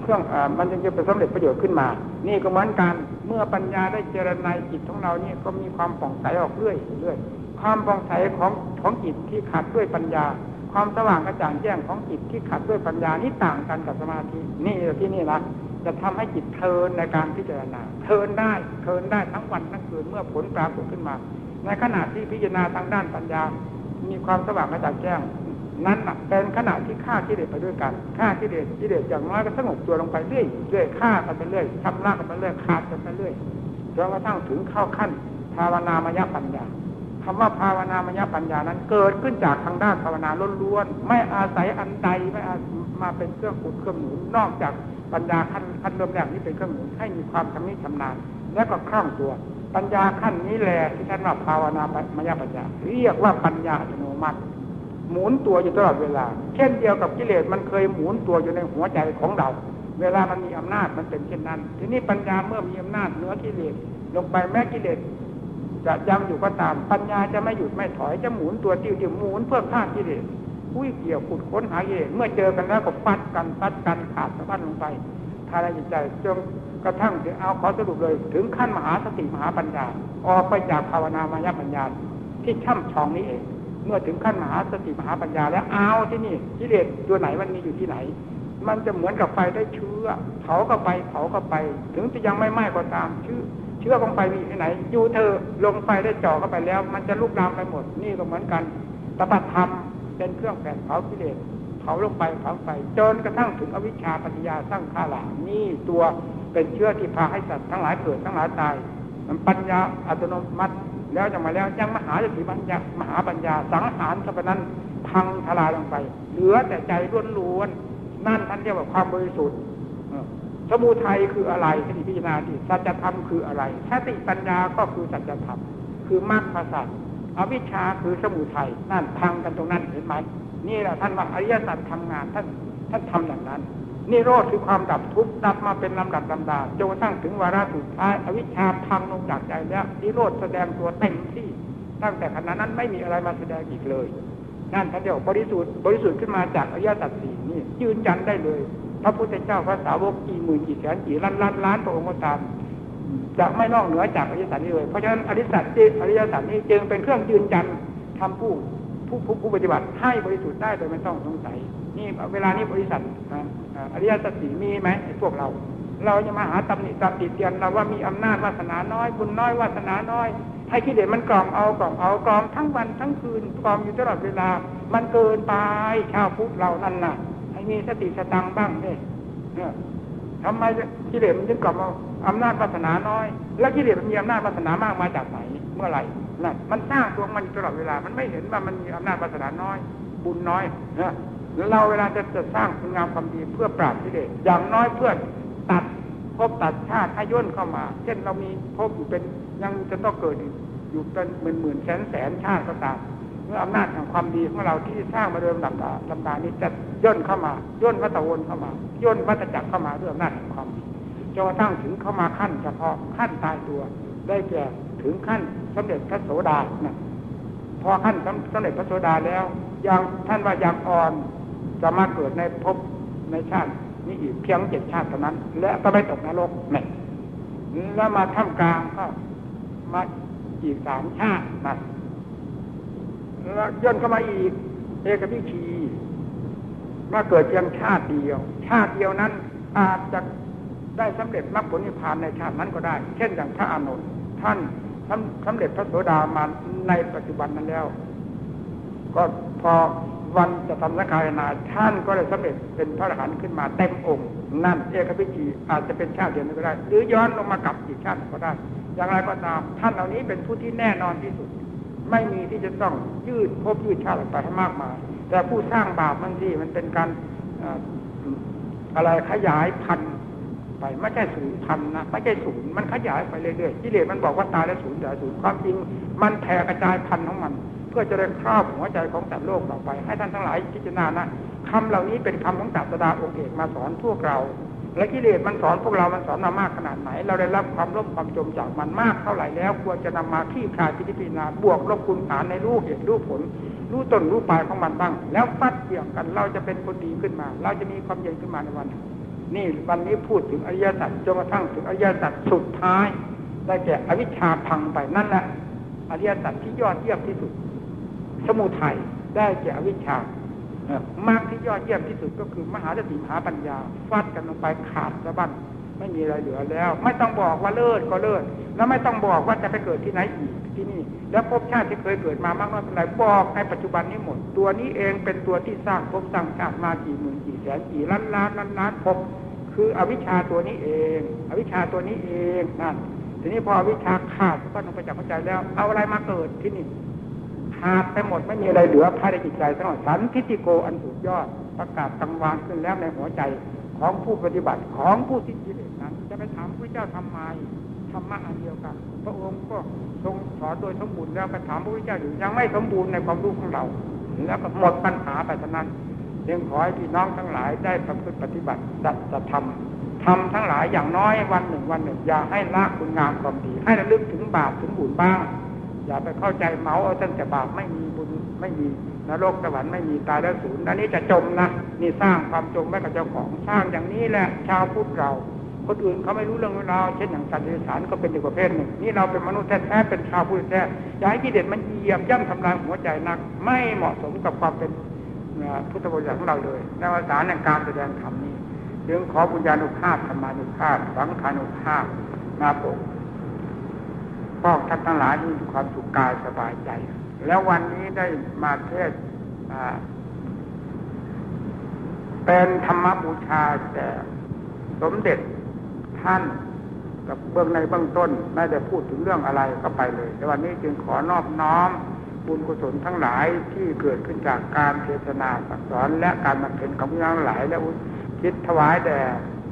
เครื่องมันจึงจะเป็นสำเร็จประโยชน์ขึ้นมา นี่ก็เหมือนกัน เมื่อปัญญาได้เจรไนจิตของเราเนี่ยก็มีความป่องใสออกเรื่อยเรื่อย ความป่องใสของของจิตที่ขาดด้วยปัญญา ความสว่างกระจ่างแจ้งของจิตที่ขัดด้วยปัญญานี่ต่างกันกับสมาธินี่ที่นี่นะจะทำให้จิตเทินในการพิจารณาเทินได้เทินได้ทั้งวันทั้งคืนเมื่อผลปรากฏขึ้นมา ในขณะที่พิจารณาทางด้านปัญญา มีความสว่างกระจ่างแจ้งนั้นเป็นขณะที่ฆ่ากิเลสไปด้วยกันฆ่ากิเลสกิเลสอย่างน้อยก็สงบตัวลงไปเรื่อยเรื่อยฆ่ากันไปเรื่อยชำระกันไปเรื่อยขาดกันไปเรื่อยจนกระทั่งถึงเข้าขั้นภาวนามยปัญญา คำว่าภาวนามยปัญญานั้นเกิดขึ้นจากทางด้านภาวนาล้วนๆไม่อาศัยอันใดไม่อามาเป็นเครื่องขุดเครื่องหนุนนอกจากปัญญาขั้นขั้นเริ่มแรกนี้เป็นเครื่องหนุนให้มีความชำนิชำนาญ และก็คล่องตัว ปัญญาขั้นนี้แหละที่ท่านว่าภาวนามยปัญญา เรียกว่าปัญญาอัตโนมัติหมุนตัวอยู่ตลอดเวลา เช่นเดียวกับกิเลสมันเคยหมุนตัวอยู่ในหัวใจของเรา เวลามันมีอำนาจมันเป็นเช่นนั้น ทีนี้ปัญญาเมื่อมีอำนาจเหนือกิเลสลงไปแม้กิเลส จะยังอยู่ก็ตาม ปัญญาจะไม่หยุดไม่ถอยจะหมุนตัวติ้วติ้วหมุนเพื่อฆ่ากิเลสคุยเกี่ยวขุดค้นหากิเลสเมื่อเจอกันแล้วก็ฟัดกันฟัดกันขาดสะบั้นลงไปทารายใจจนกระทั่งถึงเอาขอสรุปเลย ถึงขั้นมหาสติมหาปัญญา ออกไปจากภาวนามายปัญญาที่ช่ำชองนี้เอง เมื่อถึงขั้นมหาสติมหาปัญญา แล้วเอาที่นี่กิเลสตัวไหนมันมีอยู่ที่ไหน มันจะเหมือนกับไฟได้เชื้อเผาก็ไปเผาก็ไป ถึงจะยังไม่ไหม้ก็ตามชื่อ เชื้อของไฟมีที่ไหน อยู่เธอลงไฟได้จ่อเข้าไปแล้ว มันจะลุกลามไปหมด นี่ก็เหมือนกันตปะธรรมเป็นเครื่องแผดเผากิเลสเผาลงไปเผาไปจนกระทั่งถึงอวิชชาปัญญาสร้างข้าหลานี่ตัวเป็นเชื้อที่พาให้สัตว์ทั้งหลายเกิดทั้งหลายตายมันปัญญาอัตโนมัติแล้วจะมาแล้วยังมหาสติปัญญามหาปัญญาสังหารสัพนั้นพังทลายลงไป เหลือแต่ใจล้วนๆนั่นท่านเรียกว่าความบริสุทธิ์ สมุทัยคืออะไรที่พิจารณาที่สัจธรรมคืออะไรสติปัญญาก็คือสัจธรรมคือมรรคภาษาอวิชชาคือสมุทัยนั่นพังกันตรงนั้นเห็นไหมนี่แหละท่านว่าอริยสัจทำงานท่านท่านทำอย่างนั้นนี่โรธคือความดับทุกข์ดับมาเป็นลำดับลำดาจนกระทั่งถึงวาระสุดท้ายอวิชชาพังลงจากใจแล้วนิโรธแสดงตัวเต็มที่ ตั้งแต่ขณะนั้นไม่มีอะไรมาแสดงอีกเลยนั่นท่านเดียวบริสุทธิ์บริสุทธิ์ขึ้นมาจากอริยสัจสี่นี่ยืนยันได้เลย พระพุทธเจ้าพระสาวกกี่หมื่นกี่แสนกี่ล้านล้านล้านพระองค์ก็ตามจะไม่นอกเหนือจากอริยสัจนี้เลย เพราะฉะนั้นอริยสัจอริยสัจนี้จึงเป็นเครื่องยืนยันทำผู้ผู้ผู้ปฏิบัติให้บริสุทธิ์ได้โดยไม่ต้องสงสัย นี่เวลานี้บริษัทอริยสัจสีมีไหมพวกเรา เราจะมาหาตำหนิตำติเตียนเราว่ามีอำนาจวาสนาน้อยบุญน้อยวาสนาน้อย ให้คิดเด็มันกล่อมเอากล่อมเอากล่อมทั้งวันทั้งคืนกล่อมอยู่ตลอดเวลา มันเกินไปชาวพุทธเรานั่นน่ะ มีสติสตังบ้างเนี่ยทำไมกิเลสมันจึงกล่อมเอาอำนาจวาสนาน้อย แล้วกิเลสมันมีอำนาจวาสนามากมาจากไหนเมื่อไหร่นั่นมันสร้างตัวมันตลอดเวลา มันไม่เห็นว่ามันมีอำนาจวาสนาน้อย บุญน้อยเนี่ยเราเวลาจะจะสร้างคุณงามความดีเพื่อปราบกิเลสอย่างน้อยเพื่อตัดภพตัดชาติให้ย่นเข้ามา เช่นเรามีภพอยู่เป็นยังจะต้องเกิดอยู่เป็นหมื่นหมื่นแสนแสนชาติก็ตาม ออำนาจแห่งความดีของเราที่สร้างมาโดยลำดับลำดานี้จะย่นเข้ามาย่นวัตวนเข้ามาย่นวัตจักรเข้ามาด้วยอำนาจแห่งความดีจนกระทั่งถึงเข้ามาขั้นเฉพาะขั้นตายตัวได้แก่ถึงขั้นสำเร็จพระโสดานะพอขั้นสำเร็จพระโสดาแล้วยังท่านว่ายังอ่อนจะมาเกิดในภพในชาตินี้อีกเพียงเจ็ดชาติเท่านั้น และก็ไม่ตกนรกเนี่ยแล้วมาท่ามกลางก็มาอีกสามชาตินะ แล้วย่นเข้ามาอีก เอกพิชีมาเกิดเพียงชาติเดียว ชาติเดียวนั้น อาจจะได้สำเร็จมรรคผลนิพพานในชาตินั้นก็ได้ เช่นอย่างพระอานนท์ท่านสำเร็จพระโสดามาในปัจจุบันนั้นแล้ว ก็พอวันจะทำสังขารนาท่านก็ได้สำเร็จเป็นพระอรหันต์ขึ้นมาเต็มองค์ นั่นเอกพิจีอาจจะเป็นชาติเดียวก็ได้ หรือย้อนลงมากลับอีกชาติก็ได้ อย่างไรก็ตามท่านเหล่านี้เป็นผู้ที่แน่นอนที่สุด ไม่มีที่จะต้องยืดพบยืดชาติไปให้มากมาย แต่ผู้สร้างบาปบางทีมันเป็นการอะไรขยายพันธุ์ไปไม่ใช่ศูนย์พันนะไม่ใช่ศูนย์มันขยายไปเรื่อยๆกิเลสมันบอกว่าตายแล้วศูนย์แต่ศูนย์ความจริง มันแผ่กระจายพันธุ์ของมัน เพื่อจะได้ครอบหัวใจของแต่โลกต่อไป ให้ท่านทั้งหลายพิจารณานะคำเหล่านี้เป็นคำของศาสดาองค์เอกมาสอนพวกเรา และกิเลสมันสอนพวกเรา มันสอนมามากขนาดไหน เราได้รับความร่มความจมจากมันมากเท่าไหร่แล้ว ควรจะนำมาที่คลายพิจารณาบวกลบคูณหารในรูปเหตุรูปผล รู้ต้นรู้ปลายของมันบ้าง แล้วฟัดเกี่ยงกัน เราจะเป็นคนดีขึ้นมา เราจะมีความเย็นขึ้นมาในวัน นี่วันนี้พูดถึงอริยสัจจนกระทั่งถึงอริยสัจสุดท้าย ได้แก่อวิชชาพังไปนั่นแหละอริยสัจที่ยอดเยี่ยมที่สุด สมุทัยได้แก่อวิชา มากที่ยอดเยี่ยมที่สุดก็คือ มหาสติมหาปัญญาฟาดกันลงไปขาดสะบั้นไม่มีอะไรเหลือแล้ว ไม่ต้องบอกว่าเลิศก็เลิศแล้วไม่ต้องบอกว่าจะไปเกิดที่ไหนอีกที่นี่ แล้วภพชาติที่เคยเกิดมามากน้อยเป็นไรบอกในปัจจุบันนี้หมด ตัวนี้เองเป็นตัวที่สร้างภพสร้างชาติมากี่หมื่นกี่แสนกี่ล้านล้านล้านล้านภพคืออวิชชาตัวนี้เอง อวิชชาตัวนี้เองนั่นทีนี้พออวิชชาขาดก็ลงไปจากหัวใจแล้ว เอาอะไรมาเกิดที่นี่ ขาดไปหมดไม่มีอะไรเหลือภายในจิตใจทั้งหมดสันทิฏฐิโกอันสุดยอดประกาศกังวานขึ้นแล้วในหัวใจของผู้ปฏิบัติของผู้ที่กิเลสนั้น จะไปถามพระเจ้าทำไมธรรมะอันเดียวกัน พระองค์ก็ทรงสอนโดยสมบูรณ์แล้วไปถามพระพุทธเจ้าอยู่ยังไม่สมบูรณ์ในความรู้ของเรา แล้วก็หมดปัญหาไปเท่านั้นเพียงขอให้พี่น้องทั้งหลายได้ประพฤติปฏิบัติจัดจะทำทำทั้งหลายอย่างน้อยวันหนึ่งวันหนึ่งอย่าให้ละคุณงามความดี ให้ระลึกถึงบาปถึงบุญบ้าง อย่าไปเข้าใจเมาเอาตั้งแต่บาปไม่มีบุญไม่มีนรกสวรรค์ไม่มีตายแล้วศูนย์อันนี้จะจมนะนี่สร้างความจมไว้กับเจ้าของสร้างอย่างนี้แหละชาวพุทธเรา คนอื่นเขาไม่รู้เรื่องเราเช่นอย่างสัตว์เดรัจฉานก็เป็นอีกประเภทหนึ่งนี่เราเป็นมนุษย์แท้ๆเป็นชาวพุทธแท้อย่าให้กิเลสมันเหยียบย่ำทำลายหัวใจนัก ไม่เหมาะสมกับความเป็นพุทธบริษัทของเราเลยในวสารในการแสดงธรรมนี้จึงขอบุญญาณุภาพธรรมานุภาพสังขานุภาพมาปก ป้อท่านทั้งหลายมีความสุขกายสบายใจ แล้ววันนี้ได้มาเทศเป็นธรรมบูชาแต่สมเด็จท่านกับเบื้องในเบื้องต้นไม่ได้พูดถึงเรื่องอะไรก็ไปเลย แต่วันนี้จึงขอนอบน้อมบุญกุศลทั้งหลายที่เกิดขึ้นจากการเทศนาสอนและการบำเพ็ญของพี่น้งหลายและคิดถวายแด่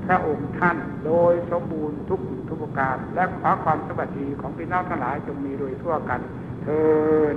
พระองค์ท่านโดยสมบูรณ์ทุก ทุกประการ และขอความสวัสดีของพี่น้องทั้งหลายจงมีโดยทั่วกันเทิน